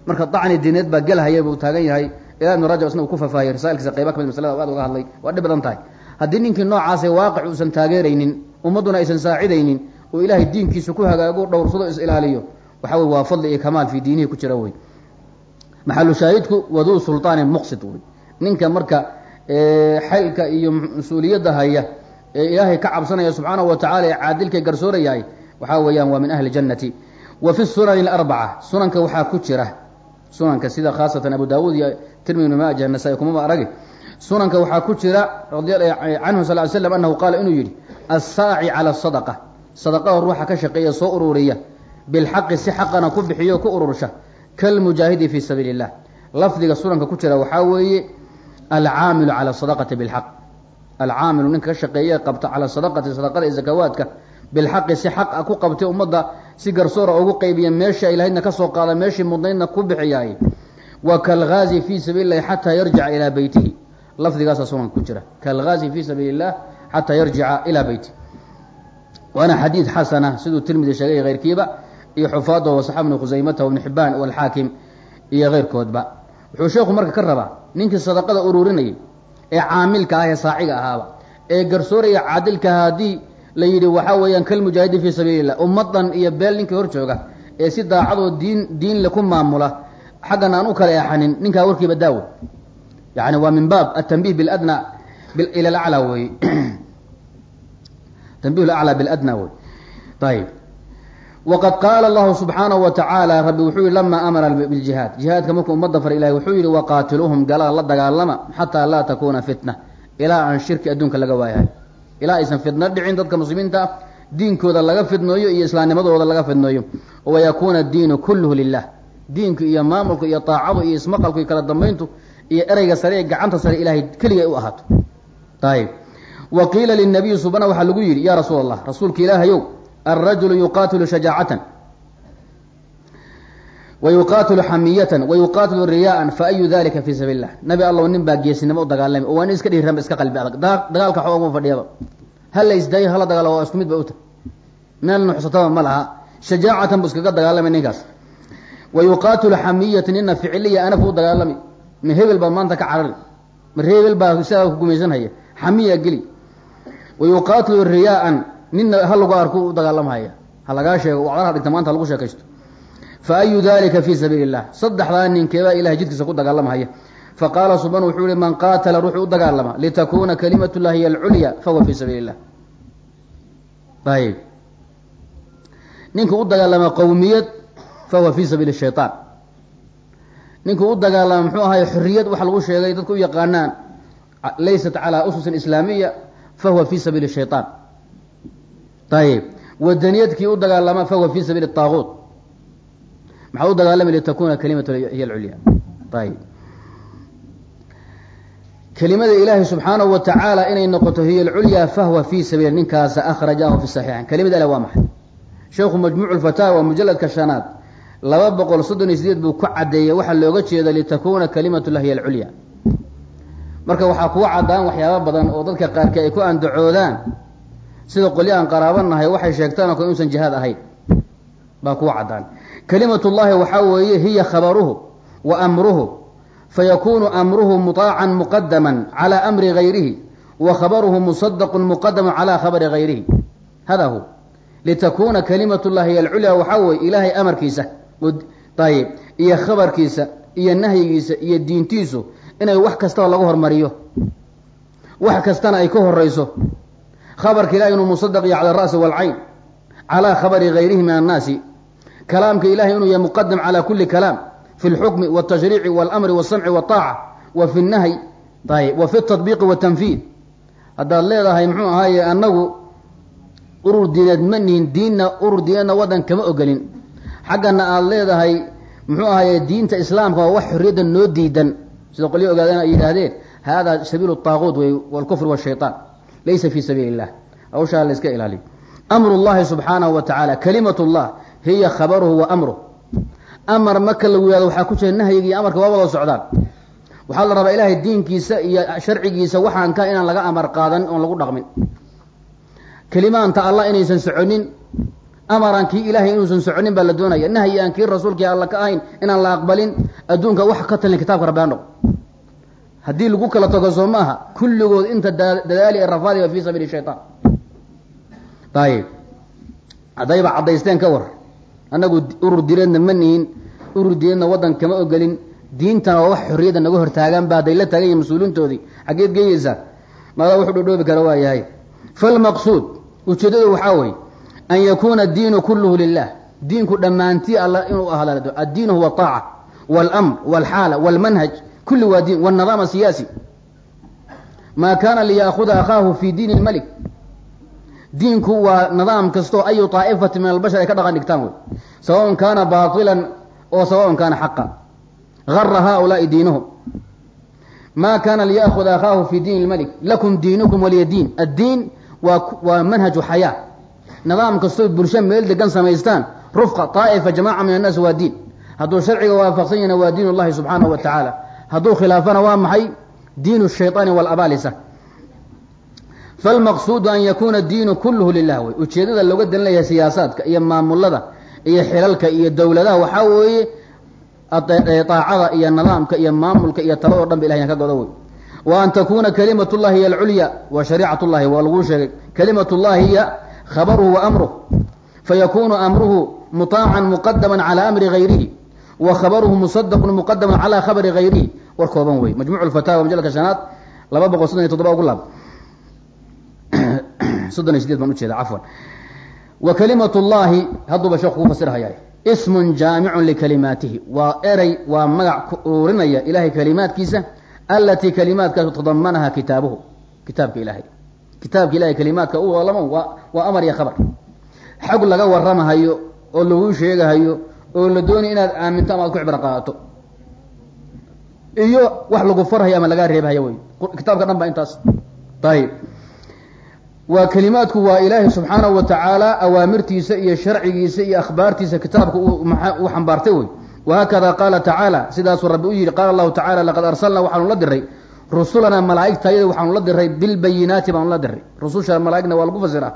marka dacni diineed baa gelhaya buu taagan yahay. Ilaa ibnu rajab isna uu ku faafahiyey risaalkiisa qayba ka mid maslada aad uga hadlay. Waa dhib badan tahay haddii ninkii noocaase waaqic uusan taageeraynin ummadduna aysan saacidaynin oo ilaahay diinkiisa ku hagaago dhowrsado is ilaaliyo waxa wey waa fadli iyo kamaal fii diinihi ku jira wey maxalu waduu sulطaanin muqsid wey ninka marka xaylka iyo mas'uuliyadda haya ee ilaahay ka cabsanaya subxaanahu wa tacala ee caadilka garsoorayahay waxaa weeyaan waa min ahli jannati. Wa fi sunani alarbaca sunanka waxaa ku jira sunanka sida khaasatan abu daawuud iyo tirmidi ibn maaja nasaa-i kumama aragi sunanka waxaa ku jira canhu sal slam annahu qaala inuu yidhi assaaci cala sadaqa. Sadaqada ruuxa ka shaqeeya soo ururiya. Bilxaqi si xaqana ku bixiyo ku urursha kalmujaahidi fii sabiili illah lafdiga sunanka ku jira waxaa weeye alcaamilu cala sadaqati bilxaq. Alcaamilu ninka ka shaqeeye qabta cala sadaqati sadaqada iyo zakawaadka. Bilxaqi si xaq ku qabtay ummadda si garsoora ugu qaybiya meesha ay lahaydna ka soo qaada meeshii mudnaydna ku bixiyaay wa kalgaazi fii sabiili illahi xataa yarjica ilaa beytihi lafdigaasa sunanka ku jira. Kalgaazi fii sabiili illah xataa yarjica ilaa beyti waana xadiid xasana siduu tirmidi sheegay keyrkiiba iyo xufaada wasaxa bnu khusaymata ibnu xibaan walxaakim iyo keyrkoodba. Wuxuu sheekhu marka ka rabaa ninkii sadaqada ururinayay ee caamilka ah ee saaciga ahaaba ee garsooraya caadilkaha haddii la yidhi waxaa weeyaan kalmujaahidi fii sabiili illah ummadan iyo beel ninkii hor jooga ee si daacadoo diin diinle ku maamula xaggan aan u kala eexanin ninkaa warkiiba daawo yani waa min baab atanbih biladna ila alaclaa wey <clears throat> tanbih alaclaa biladna wey ayib waqad qaala allahu subxaanahu wa tacaala rabbi wuxuu yihi lama amara biljihaad. Jihaadka markuu ummadda far ilahay wuxuu yihi waqaatiluuhum galada la dagaalama xataa laa takuuna fitna. Ilaa aan shirki adduunka laga waayahay. Ilaa aysan fidno dhicin dadka muslimiinta ah diinkooda laga fidnooyo iyo islaamnimadooda laga fidnooyo wayakuuna diinu kulluhu lilah diinku iyo maamulku iyo taacadu iyo ismaqalku iyo kala dambayntu iyo ereyga sare ee gacanta sare ilaahay keliga u ahaato. Ayib wa qiila linabiyi subana waxaa lagu yidhi yaa rasuul allah rasuulka ilaahayow alrajulu yuqaatilu shajaacatan wa yuqaatilu xamiyatan wa yuqaatilu riyaaan fa ayu dalika fii sabiili illah nabi allow nin baa geesinimo u dagaalamay oo waa nin iska dhihiranba iska qalbi adag. Dagaalka waxba uma fadhiyaba. Ha la isdaayo hala dagaalo waa isku mid ba u tahy meel nuxsataba ma laha. Shajaacatan buu iskaga dagaalamay ninkaas. Wa yuqaatilu xamiyatan nina ficiliya anaf u dagaalamay ma hebel baa maanta ka carari. Ma hebel baa isagaa ku gumaysanhaya. Xamiya geli. Wa yuqaatilu riyaaan nina ha lagu arku u dagaalamhaya ha lagaa sheego wacdaraha dhigta maanta lagu sheekaysto. Fa ayu dalika fii sabiili illah saddexdaa ninkeebaa ilahay jidkiisa ku dagaalamhaya faqaala subxaanu wuxuu yihi man qaatala ruuxuu u dagaalama litakuuna kalimat llahi hiy alculya fahuwa fii sabiili illah ninka u dagaalama qowmiyad fahuwa fii sabiili shayطaan ninka u dagaalama muxuu ahay xoriyad waxa lagu sheegay dadku u yaqaanaan laysat calaa ususin islaamiya fahuwa fii sabiili shayطaan ayib wadaniyadkii u dagaalama fahuwa fii sabiili طaaguut maxaa u dagaalamay litakuna kalimat hiy alculya ayib kelimada ilaahi subxaanahu wa tacaala inay noqoto hiy alculyaa fahwa fii sabiil ninkaasa akhrajahu fi saxiixin kelimada ale waa maxay? Sheekhu majmuucu lfataawa mujaladka shanaad laba boqol soddon iyo sideed buu ku caddeeyey. Waxaa looga jeeda litakuuna kalimatullahi hiy alculya. Marka waxaa kuu caddaan waxyaaba badan oo dadka qaarka ay ku andacoodaan sida qolyo aan qaraabanahay waxay sheegtaan ko inuusan jihaad ahayn. Baa kuwa caddaan. Kalimatullahi waxaa weeye hiya khabaruhu wa amruhu fayakuunu amruhu mutaacan muqadaman calaa amri gayrihi wa khabaruhu musadaqun muqadaman calaa khabari gayrihi. Hadaa hu. Litakuuna kalimatullahi llahi alculya waxaa weeye ilaahay amarkiisa ayib iyo khabarkiisa iyo nahyigiisa iyo diintiisu inay wax kastaba lagu hormariyo wax kastana ay ka horeyso khabarka ilahi inuu musadaq iyo cala ra'si wاlcayn calى khabari gayrihi min annaasi kalaamka ilahay inuu yahay muqadam calى kuli kalaam fi اlxukmi wاtashriici wاlamri wاsamci wاطaaca wa fi اnahyi ayb wa fi اtaطbiiqi wاtanfiid haddaad leedahay muxuu ahaaye annagu urur diineed ma nihin diinna urur diineedna waddan kama ogolin xaggana aad leedahay muxuu ahaye diinta islaamka waa wax xorriyadda noo diidan. Sida qolyo ogaadeen ay yidhaahdeen haadaa sabiilu taaquut wey walkufr washaytaan laysa fii sabiili illah hawshaa layska ilaaliyo. Amru llahi subxaanahu wa tacaala kalimat llah hiya khabaruhu wa amruh. Amar marka lagu yihahdo waxaa ku jira nahyiga iyo amarka waa wada socdaan. Waxaa la rabaa ilaahay diinkiisa iyo sharcigiisa waxaan ka inaan laga amar qaadan oon lagu dhaqmin. Kelimaanta allah inaysan soconin amaraan kii ilaahay inuusan soconin baa la doonaya. Nahyi aan kii rasuulkii alla ka ahayn inaan la aqbalin adduunka wax ka talin ha noqo haddii lagu kala tago soo maaha kulligood inta dadaali ee rafaadiga fi sabiili shaytaan. Ayib haddayba caddaysteen ka war. Annagu urur diineedna ma nihin urur diineedna waddan kama ogolin diintana waa wax xorriyadda naga hortaagaan ba hadday la taagan yihiin mas'uuliintoodii xaggeed geeyeysaa maadaa wuxuu dhodhoobi kara waa yahay falmaqsuud ujeeddadu waxaa weeye an yakuuna addiinu kulluhu lilah diinku dhammaantii alla inuu ahaado addiinu huwa aaca wاlmr wاlxaala wاlmanhaj kulli waa diin wالnidaam asiyaasi maa kaana liyaakuda akhaahu fi diin اlmalik diinku waa nidaam kastoo ayu طaa'ifati min albashar ay ka dhaqan dhigtaan wey sawaءn kaana baطilan oo sawaءn kaana xaqa gara haؤulaaءi diinuhum ma kaana liyaakuda akhaahu fi diin اlmalik lakum diinukum waliya diin addiin waa waa manhaju xayaa nidaam kastoo bulsho meel degan samaystaan rufqa طaa'ifa jamaca min annaas waa diin hadduu sharciga waafaqsan yahna waa diin اllahi subxaanahu wa tacaala hadduu khilaafana waa maxay diin الshayطaani wاlabalisa falmaqsuudu an yakuuna diinu kulluhu lilah wey ujeedada looga dalinaya siyaasaadka iyo maamulada iyo xilalka iyo dowladaha waxaa weeye aacada iyo nidaamka iyo maamulka iyo talado dhan ba ilahay ka godo wey wa an takuuna kalimat llahi hiy alculya wa shariicat llahi waa laguu sheegay kalimat llahi hiya khabaruhu wa amruh fayakuunu amruhu mutaacan muqadaman calaa amri hayrihi wa khabaruhu musadaqun muqadaman calaa khabari hayrihi war kooban wey majmuc majalka shanaad laba boqol soddon iyo todoba ugu laab soddon iyo sideed baan ujeeda cafwan wa kalimat llahi hadduuba sheekh kuu fasirhayaa ismun jaamicun likalimaatihi waa eray waa magac ururinaya ilahay kalimaadkiisa alatii kalimaadkaasu tadamanaha kitaabuhu kitaabka ilahay kitaabka ilahay kalimaadka u walamo waa amar iyo khabar. Xag laga waramahayo oo lagu sheegahayo oo la doonaya inaad aaminto ama ad ku cibro qaadato iyo wax lagu farhayo ama lagaa reebahayo wey kitaabka dhan ba intaas. Ayib waa kelimaadku waa ilaahay subxaanahu wa tacaala awaamirtiisa iyo sharcigiisa iyo akhbaartiisa kitaabka u xambaartay wey wahaakada qaala tacaala sidaasuu rabbi u yidhi qaala allahu tacala laqad arsalnaa waxaanu la diray rusulanaa malaa'igtayada waxaanu la diray bilbayinaati baanu la diray rususha malaa'igna waa lagu fasira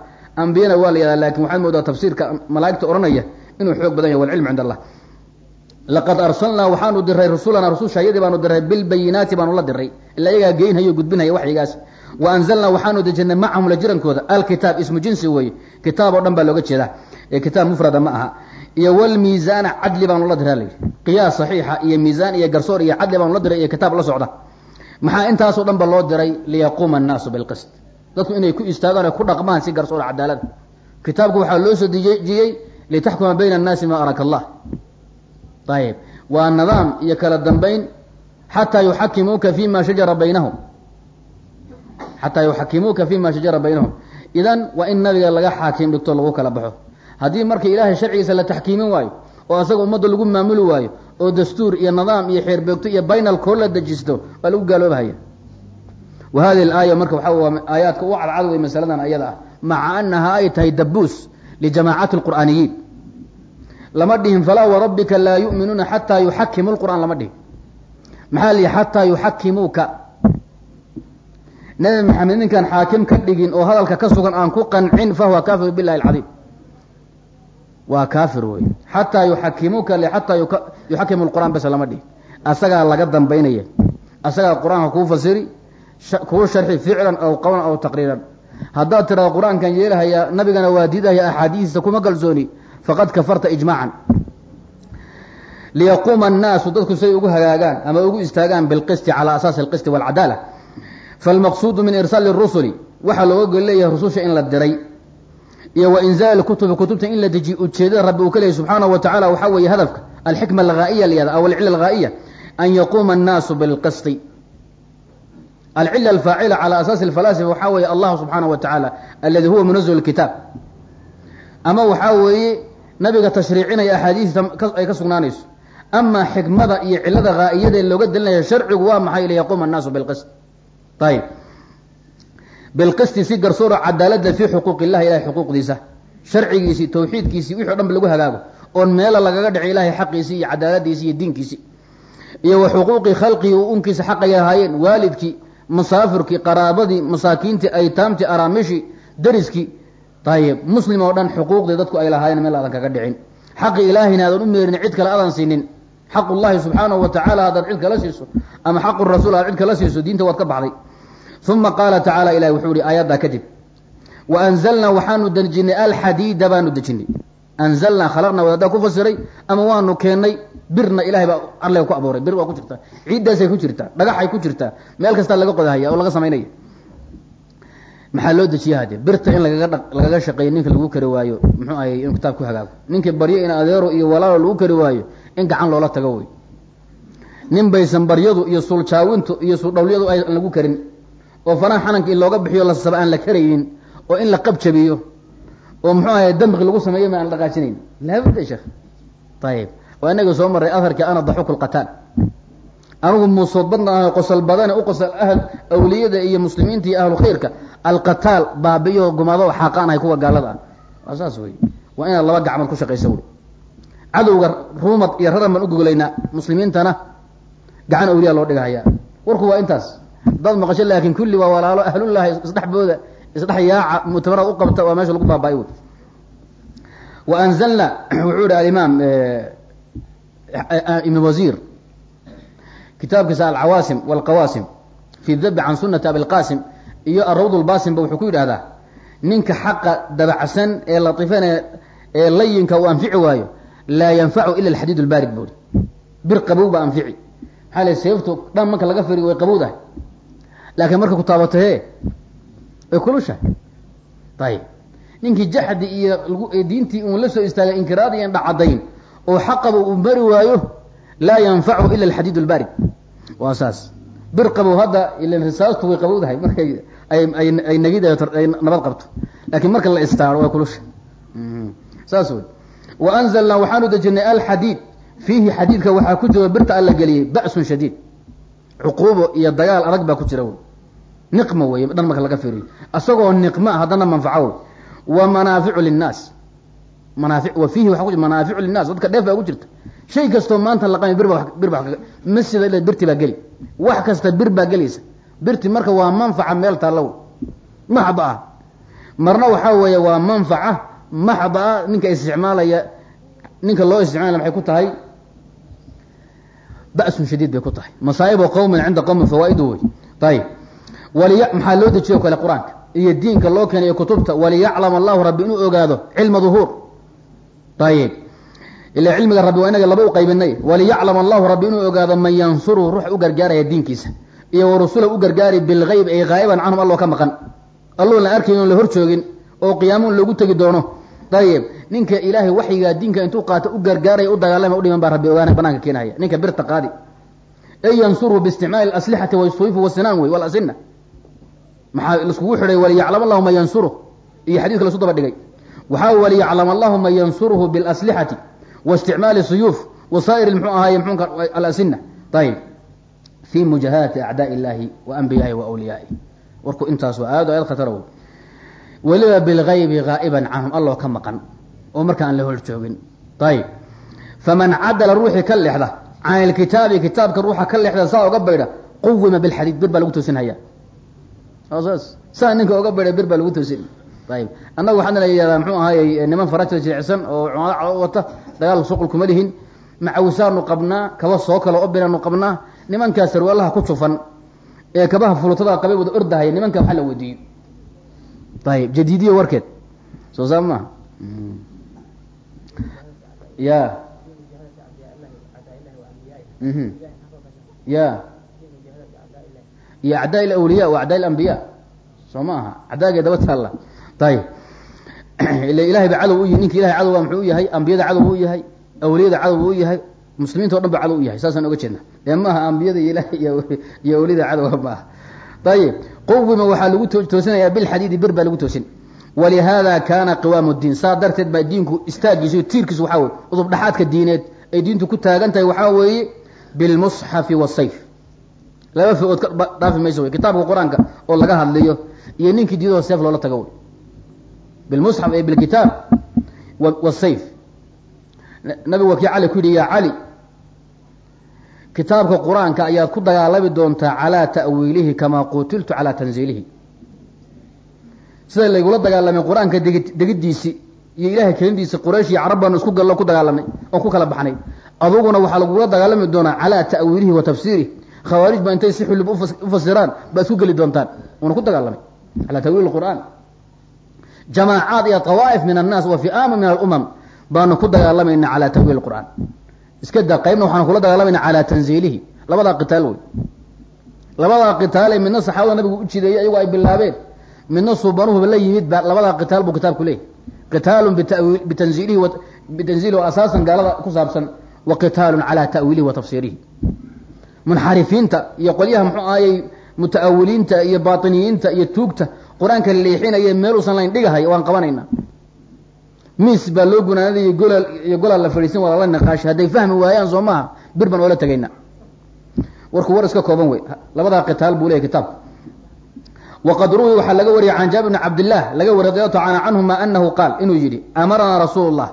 ambiyana waa la yahdaa laakiin waxaad moodaa tafsiirka malaa'igta odhanaya inuu xoog badan yahy walcilmu cind allah. Laqad arsalnaa waxaanu diray rusulanaa rusushayadii baanu diray bilbayinaati baanu la diray ila iyagaa geynhayo gudbinhaya waxyigaas. Wa anzalnaa waxaanu dejinay macahum la jirankooda. Alkitaab ismu jinsi weeye. Kitaab oo dhan baa looga jeedaa. Ee kitaab mufrada ma aha. Iyo walmiisaana cadli baanu la diraa layidhi qiyaas saxiixa iyo miisaan iyo garsoor iyo cadli baanu la diray iyo kitaab la socda maxaa intaasoo dhan ba loo diray liyaquuma annaasu bilqist? Dadku inay ku istaagaan ay ku dhaqmaan si garsoor cadaalada kitaabku waxaa loo soo dejiyey litaxkuma bayna annaasi maa araka allah. Ayib waa nidaam iyo kala dambayn xataa yuxakimuuka fi ma shajara baynahum. Xataa yuxakimuuka fi ma shajara baynahum. Idan waa in nabiga laga xaakim dhigto lagu kala baxo. Haddii marka ilaahay sharcigiisa la taxkiimin waayo oo asaga ummadda lagu maamuli waayo oo dastuur iyo nidaam iyo xeerbeegto iyo baynal koo la dejisto waa lagu gaaloobahaya wa hadihi alaaya marka waxa aayaadka u cadcad wey masaladan ayada ah maca anaha ay tahay dabuus lijamaacati lqur'aaniyiin lama dhihin falaa warabbika laa yu'minuuna xataa yuxakimu lqur'aan lama dhihin. Maxaa lihi xataa yuxakimuuka nabi maxamed ninkaan xaakim ka dhigin oo hadalka ka sugan aan ku qancin fahuwa kaafiru billahi alcadiim waa kaafir wey xataa yuxakimuuka xataa yuxakimu lqur'aan bas lama dhihin asagaa laga dambaynaya. Asagaa qur'aanka kuu fasiri kuu sharxi ficlan aw qawlan aw taqriiran. Haddaad tirado qur'aankan yeelahaya nabigana waa diidahaya axaadiistiisa kuma kalsooni. Faqad kafarta ijmaacan. Liyaquuma annaasu dadku say ugu hagaagaan ama ugu istaagaan bilqisti calaa asaasi alqisti walcadaala falmaqsuudu min irsaali rusuli. Waxaa looga gol leeyahay rususha in la diray iyo wa inzaali kutubi kutubta in la dejiyo ujeedada rabbi uu ka leeyahy subxaanahu wa tacala waxaa weeye hadafka alxikma alghaa'iya layada aw alcila alghaa'iya an yaquuma annaasu bilqisti alcila alfaacila calى asaasi alfalaasifa waxaa weeye allahu subxaanaه wa tacaala aladi huwa munazl kitaab. Ama waxaa weeye nabiga tashriicinaya axaadiista ay ka sugnaanayso. Ama xikmada iyo cilada haa'iyada ee looga dalinaya sharcigu waa maxay liyaquuma annaasu bilqist? Ayib bilqisti si garsooro cadaalada fii xuquuq illahi ilahay xuquuqdiisa sharcigiisii tawxiidkiisii wixi o dhan ba lagu hagaago oon meela lagaga dhicin ilahay xaqiisii iyo cadaaladiisii iyo diinkiisii iyo wa xuquuqi khalqihi u unkiisa xaqay lahaayeen waalidkii musaafirkii qaraabadii masaakiintii aytaamtii araamishii dariskii ayib muslim oo dhan xuquuqdii dadku ay lahaayeen meel aadan kaga dhicin. Xaqi ilaahayna aadan u meerin cid kale aadan siinin. Xaq ullahi subxaanahu wa tacaala haddaad cid kala siiso ama xaqu rasuul aad cid kala siiso diinta waad ka baxday uma qaala tacaala ilahi wuxuu ihi aayaddaa kadib wa anzalnaa waxaanu dejinay alxadiida baanu dejinay anzalnaa khalaqnaa wadadaa ku fasiray ama waanu keennay birna ilahay baa arlega ku abuuray bir waa ku jirtaa ciiddaasay ku jirtaa dhagaxay ku jirtaa meel kastaa laga qodahaya oo laga samaynaya maxaa loo dejiya hadee birta in lagaga shaqeeyo ninka lagu kari waayo muxuu ahay inuu kitaab ku hagaago ninkii baryo in adeero iyo walaalo lagu kari waayo in gacan loola tago wey nin baysan baryadu iyo suljaawintu iyo suldhawlyadu lagu karin oo fanaha xananka in looga bixiyo lasaba aan la karaynin oo in la qabjabiyo oo muxuu ahay damqi lagu sameeyo ma aan dhaqaajinayn. Laabudda sheekh ayib waa inaga soo maray aharka ana daxuku lqataal anigu muusood badna ah qosol badane u qosol ahl awliyada iyo muslimiinta iyo ahlu khayrka alqataal baabiyo gumado xaaqaan ahay kuwa gaalada ah. Waa saas wey waa inaad laba gacmood ku shaqaysa wey cadowga ruumad iyo raran baan ugogolaynaa muslimiintana. Gacan awliya loo dhigahayaa. Warku waa intaas dad maqasho laakin kulli waa walaalo. Ahlullahi isdhexbooda isdhex yaaca mutamaraad u qabta waa meesha lagu baabaayo wey wa anzalna <clears throat> wuxuu ihi alimaam ibn wasiir kitaabkiisa alcawaasim walqawaasim fi dabi can sunati abilqasim iyo arawd lbasimba wuxuu ku yidhahdaa ninka xaqa dabacsan ee latifan ee layinka uu anfici waayo laa yanfacu ila alxadiid lbaarid buuri bir qabow baa anfici. Maxaa la seeftu dhan marka laga firi way qabowdahay laakiin marka ku taabato he way kulushahay ayib ninkii jaxdi iyo diintii uun la soo istaagay inkiraad iyo indhacadayn oo xaqaba uu mari waayo laa yanfacu ila alxadiid lbaarid waa saas. Bir qabow hadda ilan risaastu way qabowdahay markay ay nagid ay nabad qabto. Laakiin marka la istaaro waa kulusha saas wey wa waxaanu dejinay alxadiid fiihi xadiidka waxaa ku jira birta alla geliyey ba'sun shadiid. Cuquubo iyo dagaal adag baa ku jira wey niqma wey dhan marka laga fiiriyo. Isagoo niqma haddana manfaco wa manaaficu linnaas. Manaafi wa fiihi waa ku manaaficu linnaas dadka dheef baa ku jirta. Shay kastoo maanta laqami bir ba bir ba masjida ila birti baa geli. Wax kasta bir baa gelaysa. Birti marka waa manfaca meel taallow maxd ah. Marna waxaa weeye waa manfaca maxd ah ninka isticmaalaya ninka loo isticmaalaya maxay ku tahay? Ba'sun shadiid bay ku tahay. Masaa'ibu qowmin cinda qowmin fawaa'idu wey. Ayib maxaa loo dejiyo kale qur'aanka? Iyo diinka loo keenay iyo kutubta waliyaclama allahu rabbi inuu ogaado cilma duhuur. Ayib ila cilmiga rabbi waa inaga laba u qaybinay. Waliyaclama allahu rabbi inuu ogaado man yansuruhu ruux u gargaaraya diinkiisa. Iyo warusula u gargaari bilgayb ay haa'iban canhum alloo ka maqan. Alloo la arkayn oon la hor joogin oo qiyaamuun loogu tegi doono. Ayib ninka ilaahay waxyigaa diinka intuu qaato u gargaaraya u dagaalama udhiman baa rabbi ogaana banaanka keenahaya ninka birta qaadi. Ay yansuruhu biisticmaali aslixati wasuyufi wasinaan wey walasina maxaa laiskugu xidhay waliyaclama allahu man yansuruh iyo xadiidka lasu daba dhigay waxaa waliyaclama allahu man yansuruhu bilaslixati wa isticmaali suyuuf wasaa'ir muxuu ahaaye mxuunka alasina ayib fi mujaahadati acdaa illahi wa anbiyaahi wa awliyaaih warku intaas waa aad aad khatara wey weliba bilgaybi haa'iban canhum alloo ka maqan oo marka aan la hor joogin. Ayib faman cadala ruuxii ka leexda can ilkitaabi kitaabka ruuxa ka leexda saa oga baydha quwima bilxadiid bir lagu toosinhaya saas saa ninka oga baydha bir baa lagu toosin ayib annaga waxaana la yidhahdaa muxuu ahaayey niman farajla jilicsan oo cumada calo wata dagaalka suqul kuma lihin macawisaanu qabnaa kaba soo kale obinaanu qabnaa nimankaa sarwaalaha ku jufan ee kabaha fulutada qabay wada ordahaya nimanka waxa la weydiiyo. Ayib jadiidiya warkeed. Soo saa maaha? Ya ya iyo acdaa ilawliya wa acdaa ilambiya soo ma aha. Acdaagee daba taalla. Ayib <clears throat> ila ilahay ba cadow u yihi ninka ilahay cadowga muxuu u yahay? Ambiyada cadow u yahay? Awliyada cadow u yahay? Muslimiinta o dhan ba cadow u yahay. Saasaan oga jeedna ee maaha ambiyada iyo ilahay iyo <laughs> awliyada cadowga ma ayib qowima waxaa lagu toosinayaa bilxadiidi bir baa lagu toosin. Walihaada kaana qiwaamu diin saa darteed baa diinku istaagiisa tiirkiisu waxaa weye udub dhaxaadka diineed ay diintu ku taagan tahay waxaa weeye bilmusxafi wasayf laba fi-ood ka dhaafi mayso wey kitaabka qur'aanka oo laga hadliyo iyo ninkii diidoo seef loola tago wey bilmusxaf ee bilkitaab wasayf nabigu waa kii cali ku yidhi yaa cali kitaabka qur'aanka ayaad ku dagaalami doontaa calaa ta'wiilihi kamaa qutiltu calaa tanziilihi. Sida laygula dagaalamay qur'aanka degi iyo ilahay kelindiisi quraysh iyo carab baanu isku gallo ku dagaalamay oon ku kala baxnay. Aduguna waxaa lagula dagaalami doonaa calaa ta'wiilihi wa tafsiirih khawaarij baa intay si xulib ufasiraan baa isku geli doontaan. Una ku dagaalamay. Calaa tawiil qur'aan. Jamaacaad iyo tawaa'if min annaas wa fi'aama min alumam baanu ku dagaalamayna calaa tawiil qur'aan. Iska daa qaybna waxaanu kula dagaalamayna calaa tanziilihi. Labadaa qitaal wey. Labadaa qitaale midna saxaabada nabigu u jideeyey ayagoo ay bilaabeen. Midna suubanuhuba la yimid ba labadaa qitaal buu kitaabku leeyahy qitaalun bitanziilihi bitanziilihi oo asaasan gaalada ku saabsan wa qitaalun calaa ta'wiilihi wa tafsiirihi munxarifiinta iyo qolyaha muxuu ahayey muta'awiliinta iyo baatiniyiinta iyo tuugta qur'aanka leexinaya meel uusan layn dhigahay waan qabanaynaa. Miis baa loo gunaanadaiyo golal iyo golal la fadhiisin waa lala niqaashi hadday fahmi waayaan soo maaha bir baan oola tegayna warku war iska kooban wey labadaa qitaal buu leyahy kitaabku waqad ruwiya waxaa laga wariyay can jaabir bni cabdillaah laga wariy radiallahu taala canhuma anahu qaal inuu yidhi amaranaa rasuulu llah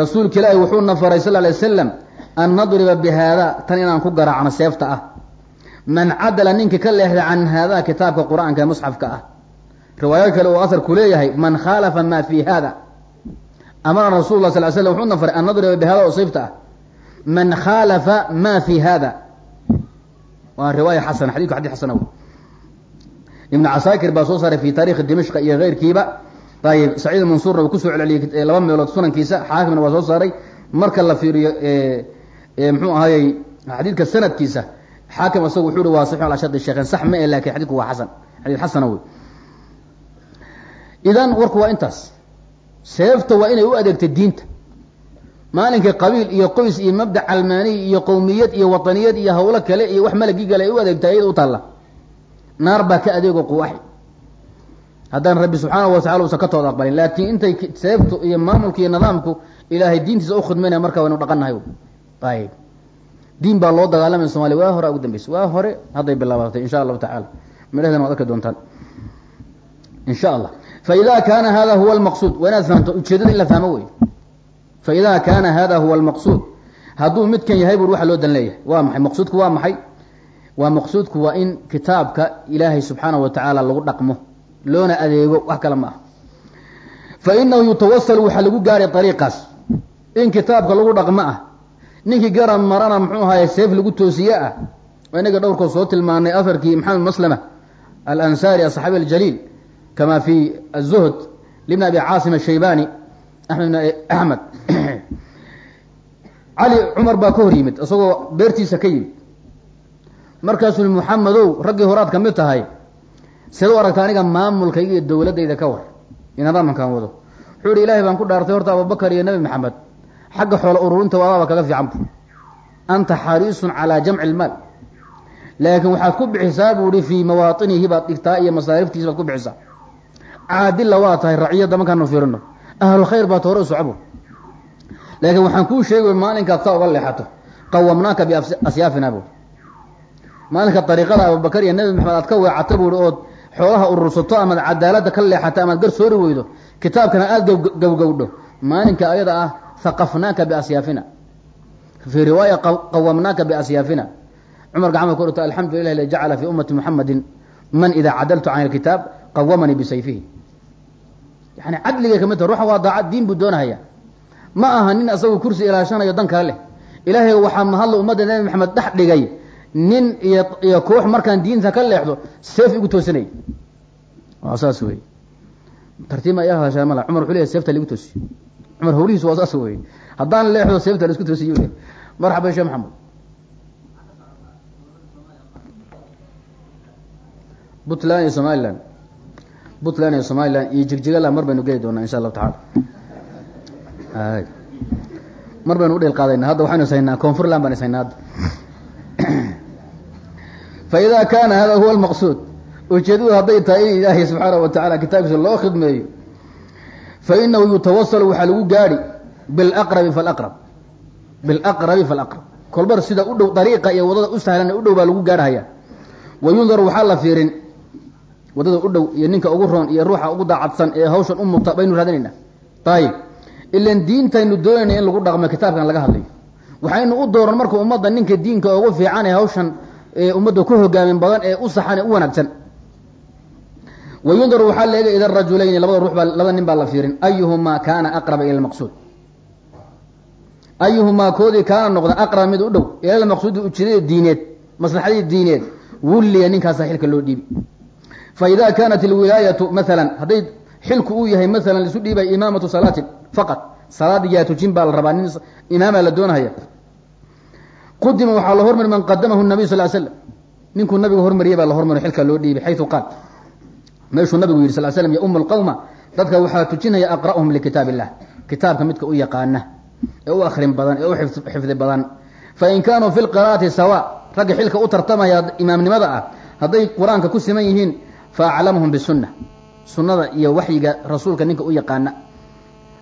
rasuulka ilaahi wuxuuna faray sal lay slam an nadriba bi haada tan inaan ku garaacno seefta ah. Man cadala ninka ka leexda can haadaa kitaabka qur'aanka ee musxafka ah. Riwaayo kale uu asarku leeyahay man khaalafa ma fi hada amarana rasul lah sal slam wuxuuna faray an nadriba bi hada oo sayfta ah. Man khaalafa ma fi hada waa riwaaya xasana xadidku xadid xasana ibn casaakir baa soo saaray fi taarikhi dimashqa iyo keyrkiiba ayib saciid mansuurna uu ku soo celceliyey laba meelood sunankiisa xaakimna waa soo saaray. Marka la fiiriyo mxuu ahayey xadiidka sanadkiisa xaakim isagu wuxuu hi waa saxix ala sheekhen sax ma e laakiin xadidku waa xasan. Xadiid xasana wey. Idan warku waa intaas. Seefta waa inay u adeegtay diinta. Maalinkai qabiil iyo qoys iyo mabdac calmaaniy iyo qowmiyad iyo wataniyad iyo hawlo kale iyo wax malagii gale ay u adeegtay ayada u taalla. Naar baa ka adeego quwaxi haddaan rabbi subxaanahu watacala usan ka tooda aqbalin laakiin intay seeftu iyo maamulku iyo nidaamku ilaahay diintiisa ukhidmaynaya marka waynu dhaqannahay ayib diin baa loo dagaalamaya somalia waa hore ugu dambaysa waa hore hadday bilaabatay insha allahu tacala midhaheedana waad arki doontaan. Insha allah faida kaana hada huwa lmaqsuud waa inaad fahamto ujeedada in la fahmo wey. Faida kaana hada huwa almaqsuud. Hadduu midkan yahay bur waxa loo dan leeyahay waa maxay? Maqsuudku waa maxay? Waa maqsuudku waa in kitaabka ilaahay subxaanahu wa tacaala lagu dhaqmo loona adeego wax kale ma ah fa inahu yutawasalu waxaa lagu gaaray ariiqaas in kitaabka lagu dhaqmo ah ninkii garab marana muxuu ahaye seef lagu toosiye ah. Inaga dhowrkood soo tilmaanay afarkii maxamed maslama alansaari asaxaabi aljaliil kama fi azuhd libni abi caasim ashaybani axmed bn axmed. Cali cumar baa ka hor yimid isagoo beertiisa ka yimid. Markaasuu muxamedow raggii horaad ka mid tahay seed u aragta aniga maamulkayga iyo dowladdayda ka war. In nidaamkan wado. Wuxuu ihi ilahay baan ku dhaartay horta abubakar iyo nebi maxamed xagga xoolo ururinta waadaaba kaga fiicanbu anta xariisun calaa jamci lmaal laakiin waxaad ku bixisaa buu ihi fii mawaatinihi baad dhigtaa iyo masaariftiisi baad ku bixisaa. Caadilla waa tahay raciyadda markaanu fiirino. Ahlulkhayr baad hore u socbo laakiin waxaan kuu sheegi maalinkaad saa uga leexato. Qawamnaaka biasyaafina bu maalinka ariiqada abubakar iyo nebi maxamed aad ka weecato buui ood xoolaha urursato amaad cadaaladda ka leexato amaad gar soori weydo kitaabkana aada gowgowdho maalinka ayada ah haqafnaaka biasyaafina fii riwaaya qawamnaaka biasyaafina cumar gacma ku dhigto alxamdu lilah la jacala fii ummati muxamedin man idaa cadaltu can alkitaab qawamanii bisayfihi. Yani cadligay ka mid taha ruuxa waa daacad diin buu doonahaya. Ma aha nin asagoo kursi ilaashanayo dan kale leh. Ilaahay waxaa mahadla ummadda nebi maxamed dhex dhigay nin iyo iyo koox markaan diinta ka leexdo seef igu toosanay waa saas cumar hawlihiisu waa saas wey haddaan leexdo seefta la isku toosiyo le marxaba sheekh maxamed puntland iyo somaliland. Puntland iyo somaliland iyo jigjigala mar baynu geli doonaa insha allahu tacaala. Mar baynu udheel qaadayna hadda waxaynu ishaynaa koonfurland baan ishaynaa hadda. Faida kaana hada huwa almaqsuud. Ujeedadu hadday tahay in ilaahay subxaanahu wa tacala kitaabkiisa loo khidmeeyo fainahu yutawasalu waxaa lagu gaadhi bilaqrabi falaqrab bilaqrabi falaqrab kolbar sida u dhow dariiqa iyo waddada u sahlan u dhow baa lagu gaarhaya wa yundar waxaa la fiirin waddada u dhow iyo ninka ugu roon iyo ruuxa ugu daacadsan ee hawshan u muta baynu raadinayna ayib ilan diintaynu doonayna in lagu dhaqmo kitaabkan laga hadlayo waxaynu u dooran marka ummadda ninka diinka ugu fiican ee hawshan ummadda ku hogaamin badan ee u saxan ee u wanaagsan wa yundar waxaa la eegay ida rajulayni labada ruux baa labada nin baa la fiirin ayuhumaa kaana aqraba ila lmaqsuud ayuhumaa koodii kaana noqda aqrab mid u dhow ilal maqsuudi ujeedada diineed maslaxadii diineed wulliya ninkaasa xilka loo dhiibi fa ida kaanat alwilaayatu maalan hadday xilku uu yahay maalan laisu dhiibay imaamatu salaatin faqad salaad yaa tujin baa la rabaa nin imaamaa la doonahaya qudima waxaa la hormari man qadamahu nabiy sal slam ninkuu nabiga hormariyay baa la hormari xilka loo dhiibay xayu qaal meeshuu nabigu yidhi sal slam ya um lqawma dadka waxaa tujinaya aqra'uhum likitaab illah kitaabka midka u yaqaana ee u akrin badan ee u xifdi badan. Fain kaanuu fi lqira'ati sawa ragga xilka u tartamaya imaamnimada ah hadday qur'aanka ku siman yihiin fa aclamuhum bisunna sunnada iyo waxyiga rasuulka ninka u yaqaana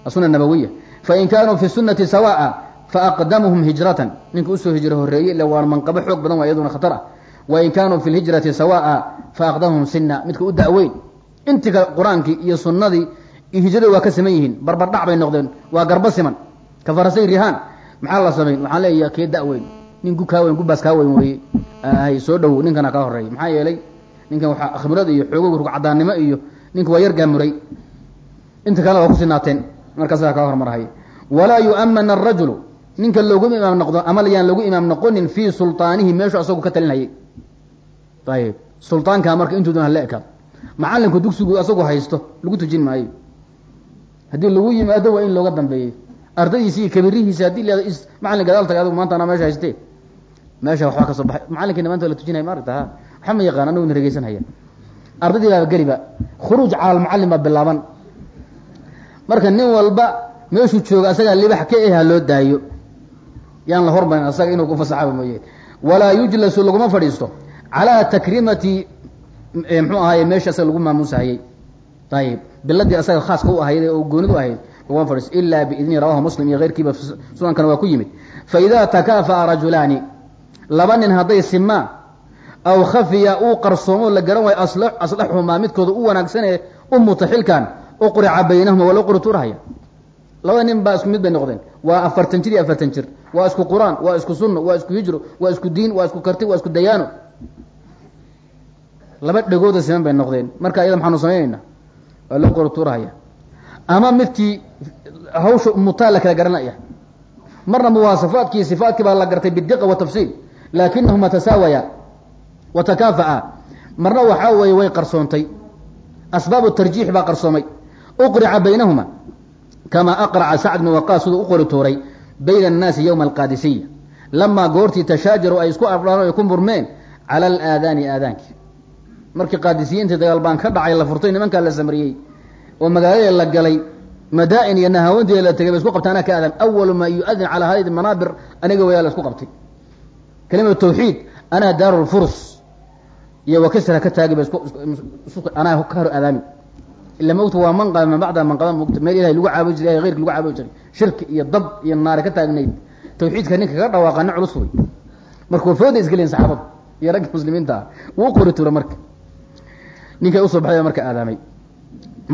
suna nabawiya fain kaanuu fi sunati sawaa faaqdamuhum hijratan. Ninka u soo hijro horeeyey ila waa manqabo xoog badan waa iyaduna khatar ah wain kaanuu fi lhijrati sawaa faaqdamuhum sina midka u daweyn intika qur'aankii iyo sunnadii iyo hijrada waa ka siman yihiin. Barbardhac bay noqdeen waa garbo siman. Ka farasay rihaan maxaa la samayn waxaan leeya kee daweyn? Nin gu kaa weyn gubaas kaa weyn weeye hay soo dhowow ninkana kaa horreeya maxaa yeelay ninkan waxaa khimrad iyo xoogog rugcadaannimo iyo ninka waa yar gaamuray inta kalena waa ku sinaateen. Markaasaa kaa hormarhay walaa yu'amana arajulu ninka looguma imaam noqdo ama ayib sulطaankaa marka intuu doon hala ekaado macalinku dugsigu asagu haysto lagu tujin maayo. Haddii lagu yimaado waa in looga dambeeyey. Ardadiisi iyo kabirihiisi haddii la macalin gadaal taga adigu maanta anaa meesha haystee. Meesha waxbaa ka soo baxay. Macalinkiina maanta la tujinaya ma aragta ha? Waxa ma yaqaan anaguna dhegeysanhaya ardaydii baa geliba khuruuj cala almucallim baa bilaaban. Marka nin walba meeshuu jooga asagaa libax ka eh ha loo daayo. Yaan la hormarin asaga inuu ku fasaxaba mooye. Walaa yujlasu laguma fadhiisto calaa takrimati mxuu ahaye meesha asaga lagu maamuusahayey ayib biladii asaga khaaska u ahayd oo goonidu ahayd laguma fadhiisto ilaa biidni rawahu muslim iyo keyrkiiba sunankana waa ku yimid faida takaafa'a rajulaani laba nin hadday simaan aw khafiya uu qarsoomo la garan waayo aslaxumaa midkooda u wanaagsanee u muta xilkan uqrica baynahuma qori tuurahaya labada nin baa isku mid bay noqdeen waa afartan jir iyo afartan jir waa isku qur'aan waa isku sunno waa isku hijro waa isku diin waa isku karti waa isku dayaano laba dhegooda siman bay noqdeen. Marka ayada maxaanu samaynayna waa loo qori tuurahaya ama midkii hawsha mutaa la kala garanaya marna muwaasafaadkii sifaadkii baa la gartay bidiqa watafsiil laakinahuma tasaawaya watakaafa'a marna waxaa weeye way qarsoontay. Asbaabu tarjiix baa qarsoomay. Uqrica baynahuma kamaa aqraca sacd bn waqaas siduu u qori tuuray bayna annaasi yowma alqaadisiya. Lamaa goortii tashaajaru ay isku ardhaan ay ku murmeen cala alaadaani aadaankii. Markii qaadisiyiintii dagaal baan ka dhacay la furtay nimankaa la samriyey oo magaalada la galay madaa-in iyo nahawanteeda la tegay ba isku qabtay anaa ka aadam awalu maa yu-adin calaa hadi manaabir aniga wayaa la isku qabtay. Kelimatu tawxiid anaa daaru lfurs iyo wakasra ka taagi ba anaa ka hor aadaami. Ila mogta waa manqaba ma bacda manqaba mogta meel ilahay lagu caabudi jiray keyrka lagu caabudi jiray shirki iyo dab iyo naare ka taagnayd. Tawxiidka ninka kaga dhawaaqana culus wey marka waa fooda saxaabada iyo ragga muslimiinta ah wuu qori tura marka ninkay usoo baxday marka aadaamay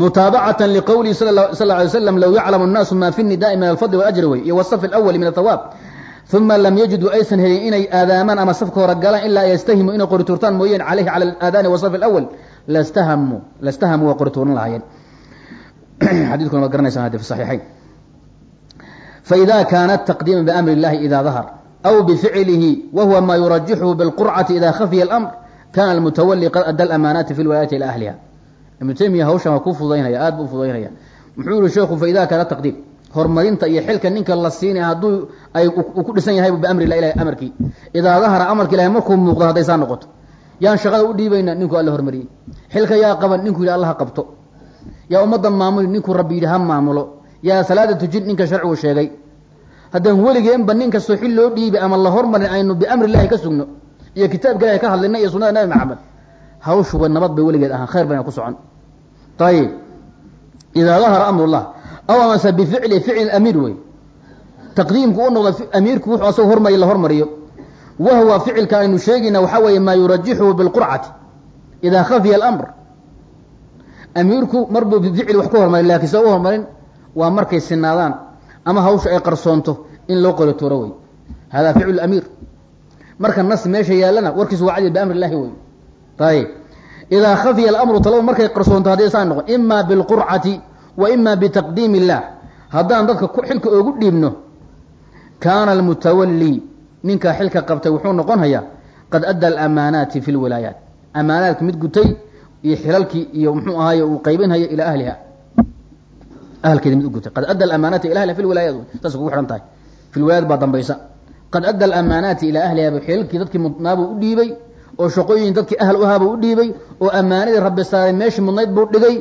mutaabacatan liqowlihi sal lla alay slam low yaclamu الnaasu ma fi nidaai min alfadli waajri wey iyo wasafi alawali min athawaab uma lam yajiduu aysan helin inay aadaamaan ama safka hore galaan ilaa yastahimu inay qori tuurtaan mooyeen caleyhi cala aadaani wasafi alawal lastahamu lastahamu waa qori tuuran lahaayeen <clears throat> xadiidkuna waad garanaysaan hadi fi saxiixayn faida kaana taqdiima biamri اllahi ida dahar bificlihi wa huwa ma yurajixuhu bilqurcati ida khafiya اlamr kana almutawali qad adda alamaanaati fi lwilaayati ila ahliha ibnu taymiya hawshan waa ku fudaynaya aad buu fudaynaya muxuu yihi sheekhu faida kaana taqdiim horumarinta iyo xilka ninka la siinay hadduu ay uu ku dhisan yahay biamri lah ilahi amarkii idaa dahara amarka ilahay markuu muuqdo hadday saa noqoto yaan shaqada u dhiibayna ninkuu alla hormariyey xilka yaa qaban ninkuu yidhi alla ha qabto yaa ummadda maamuli ninkuu rabbi yidhi ha maamulo yaa salaada tujin ninka sharcigu sheegay haddaan weligeenba nin kastoo xil loo dhiibay ama la hormarin aynu biamri illahi ka sugno iyo kitaabka ilahi ka hadlayna iyo sunada nabi maxamed hawshu way nabad bay weligeed ahaan khayr bayna ku socon. Ayib idaa dahara amrullah aw amase bificli ficli amiir wey. Taqdiimku u noqdo amiirku wuxuu asagoo hormariy la hormariyo. Wahwa ficilka aynu sheegayna waxaa weeye maa yurajixuhu bilqurcati idaa khafiya alamr. Amiirku marbuu bificli wax ku hormarin laakiin se u hormarin waa markay sinaadaan ama hawsha ay qarsoonto in loo qori tuuro wey hada ficlu amiir marka nas meesha yaallana warkiisu waa cadi biamri illahi wey ayib idaa khafiya alamru talaba markay qarsoonto hadday saa noqon ima bilqurcati wa ima bitaqdiim illah haddaan dadka xilka oogu dhiibno kaana almutawallii ninkaa xilka qabtay wuxuu noqon hayaa qad adda alamaanaati fi lwilaayaat amaanaadka mid gutay iyo xilalkii iyo muxuu ahaay uu qaybinhaya ilaa ahliha ahalkeeda mid u gutay qad adda alamaanaati ila ahliha fi lwilaayaat saas kugu xidhan tahay fi lwilaayaat baa dambaysa qad adda alamaanaati ilaa ahliha xilalkii dadkii mudnaabuu u dhiibay oo shaqooyin dadkii ahl u ahaabuu u dhiibay oo ammaanadii rabbi saaray meeshii mudnayd buu dhigay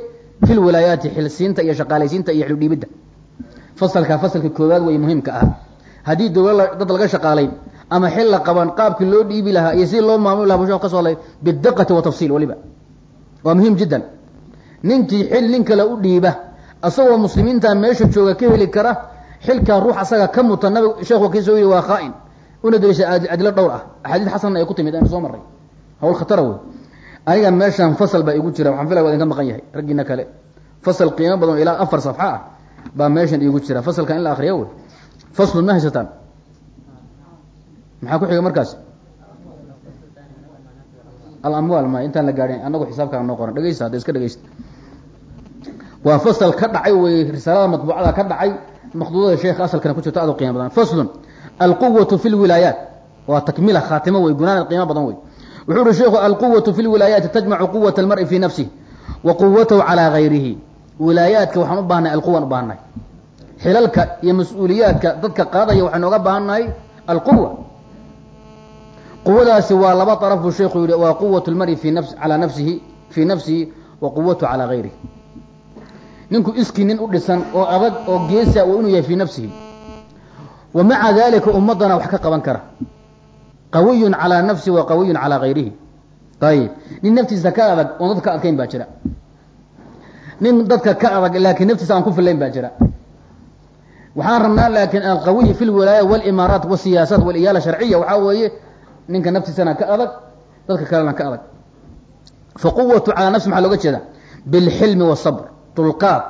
fi lwilaayaati xilsiinta iyo shaqaalaysiinta iyo xildhiibidda fasalkaa fasalka koowaad way muhiimka ah haddii dawla dad laga shaqaalay ama xil la qaban qaabkii loo dhiibi lahaa iyo sidii loo maamuli laha busha ka soo hadlay bidiqati waliba waa muhiim jiddan ninkii xil nin kale u dhiiba asagoo muslimiinta meesha jooga ka heli kara xilkaa ruux asaga ka muta nabig sheekhu ka soo yidhi waa khaa'in una daliisha adilo dhowr ah. Axaadiis xasanna ay ku timid aynu soo marray. Hawl khatara wey aniga meeshaan fasal baa igu jira waxaan filaya waa idinka maqan yahay raggiina kale. Fasal qiimo badan ilaa afar safxa ah baa meeshan iigu jira. Fasalka in la akriyo wey faslun ma haysataan? Maxaa ku xiga markaas? Alamwaal ma intaan la gaadhin annagu xisaabkaan noo qoran dhegeysta hadda iska dhegeysta waa fasal ka dhacay wey risaalada matbuucada ka dhacay maqduudada sheekha asalkana ku jirto aad u qiimo badan. Faslun alquwatu fi lwilaayaat waa takmila khaatimo wey gunaanad qiimo badan wey. Wuxuu uhi sheikhu alquwatu fi lwilaayaati tajmacu quwata almari fi nafsih wa quwatahu calaa gayrihi wilaayaadka waxaan u baahnay alquwan u baahannahay xilalka iyo mas'uuliyaadka dadka qaadaya waxaynu oga baahannahay alquwa quwadaasi waa laba daraf buu sheekhu yihi waa quwat lmari fi nafs calaa nafsihi fii nafsihi wa quwatu calaa gayrihi ninku iskii nin u dhisan oo adag oo geesa waa inuu yahay fii nafsihi. Wa maca dalika ummaddana wax ka qaban kara. Qawiyun calaa nafsihi wa qawiyun calaa gayrihi. Ayib nin naftiisa ka adag oon dadka ka adkayn baa jira. Nin dadka ka adag laakiin naftiisa aan ku filayn baa jira. Waxaan rabnaa laakiin alqawiy fi lwilaaya walimaaraat wasiyaasaat waliyaala sharciya waxaa weeye ninka naftiisana ka adag dadka kalena ka adag. Faquwatu calaa nafsi maxaa looga jeeda bilxilmi wasabr dulqaad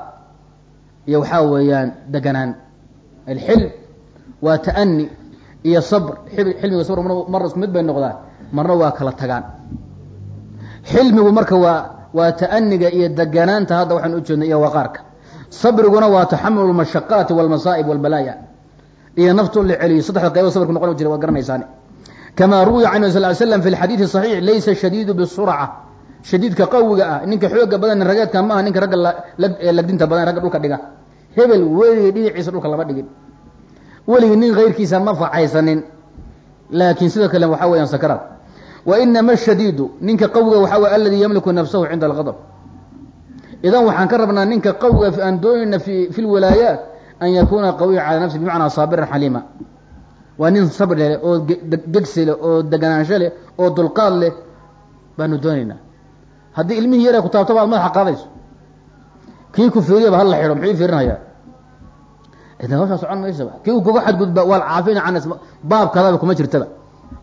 iyo waxaa weeyaan deganaan. Alxilm waa ta'ani iyo sabr. Xilmiga sabr marna isku mid bay noqdaan marna waa kala tagaan. Xilmigu marka waa waa ta'aniga iyo deganaanta hadda waxaan u jeednay iyo waqaarka. Sabriguna waa taxamul lmashaqaati walmasaa'ib walbalaaya iyo naftu la celiyo saddexda qaybood sabrku noqon jira waad garanaysaani kamaa ruwiya can sal slam fi lxadiidi saxiix laysa shadiidu bisurca shadiidka qawiga ah ninka xooga badan rageedka maaha ninka ragga lagdinta badan ragga dhulka dhiga. Hebel weligii dhinaciisa dhulka lama dhigin. Weligii nin kayrkiisa ma facaysanin. Laakiin sidoo kale waxaa weyaan sakaraad wa inama shadiidu ninka qawiga waxaa wey aladii yamliku nafsahu cinda alqadab idan waxaan ka rabnaa ninka qawiga aan doonayna fi fi lwilaayaat an yakuuna qawiya calaa nafsi bimacnaa saabiran xaliima. Waa nin sabr leh oo gegsi leh oo deganaansho leh oo dulqaad leh baanu doonaynaa haddii ilmihii yare ku taabto baad madaxa qaadayso kii ku fiiriyaba hala xidho muxuu fiirinayaa? Idan hawshaa socon maysaba kii uu kuga xadgudba waa caafina canas baabkaadaba kuma jirtaba.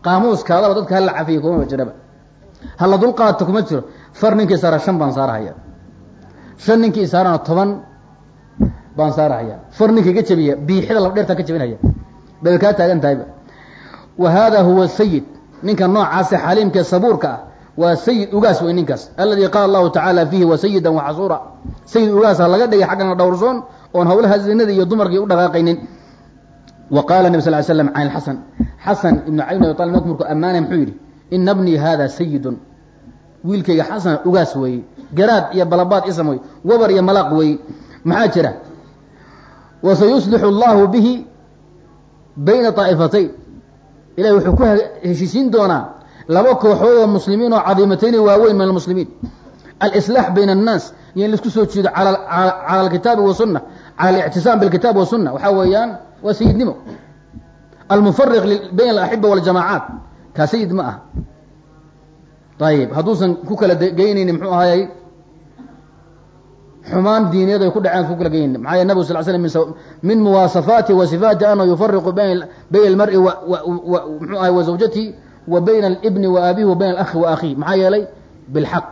Qaamuuskaadaba dadka hala cafiya kumaba jiraba. Hala dulqaato kuma jiro. Far ninkii saara shan baan saarahaya. Shan ninkii isaarana toban baan saarahaya. Far ninkii ka jabiya biixida laba dheertaan ka jabinaya. Bay kaa taagan tahayba wa hada huwa sayid ninka noocaasa xaliimkee sabuurka ah waa sayid ugaas wey ninkaas. Alladii qaala allahu tacaala fiihi wa sayidan waxasuura sayid ugaasa laga dhigay xaggana dhowrsoon oon hawlaha zinada iyo dumarkii u dhaqaaqaynin. Wa qaala nabi sal slam can xasan xasan ibnu cali bin abi talib markuu ammaanay muxuu yidhi ina bnii hada sayidun wiilkayga xasan ugaas weeye garaad iyo balabaad isam wey wabar iyo malaaq weeye maxaa jira? Wasayuslixu allahu bihi bayna طaa'ifatayn ilahi wuxuu ku heshiisiin doonaa laba kooxood oo muslimiin oo cadiimatayni waaweyn min almuslimiin alislaax bayna annaas iyo in la isku soo jeedo cala alkitaabi wasunna cala alictisaam bilkitaab wasunna waxaa weeyaan waa sayidnimo almufariq bayna alaxiba waljamaacaat kaa sayid ma ah ayib hadduusan ku kala geynayni muxuu ahaayey? Xumaan diineed ay ku dhaceen ku kala geynayni maxaa yeel nabig sal slam min muwaasafaati wa sifaati yufariqu bayna almari muxuu ahay wa zawjatihi wa bayna alibni wa abihi wa bayna alakhi wa akhiih maxaa yeelay? Bilxaq.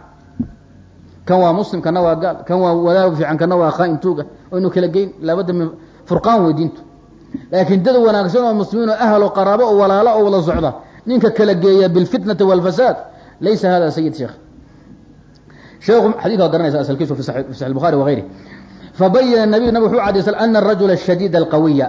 Kan waa muslim kana waa gaal kan waa wadaag fiican kana waa khaain tuuga oynu kala geyn laabada mi furqaan wey diintu laakiin dad wanaagsan oo muslimiin oo ahlo qaraabo oo walaalo oo wada socda ninka kala geeya bilfitnati walfasaad laysa hada sayid sheekh. Sheekhu xadika garanaysa asalkiisu fi saxi bukhari wa ayri fabayana nabiyu nabig wuxuu caddaysal ana arajula shadiid alqawiya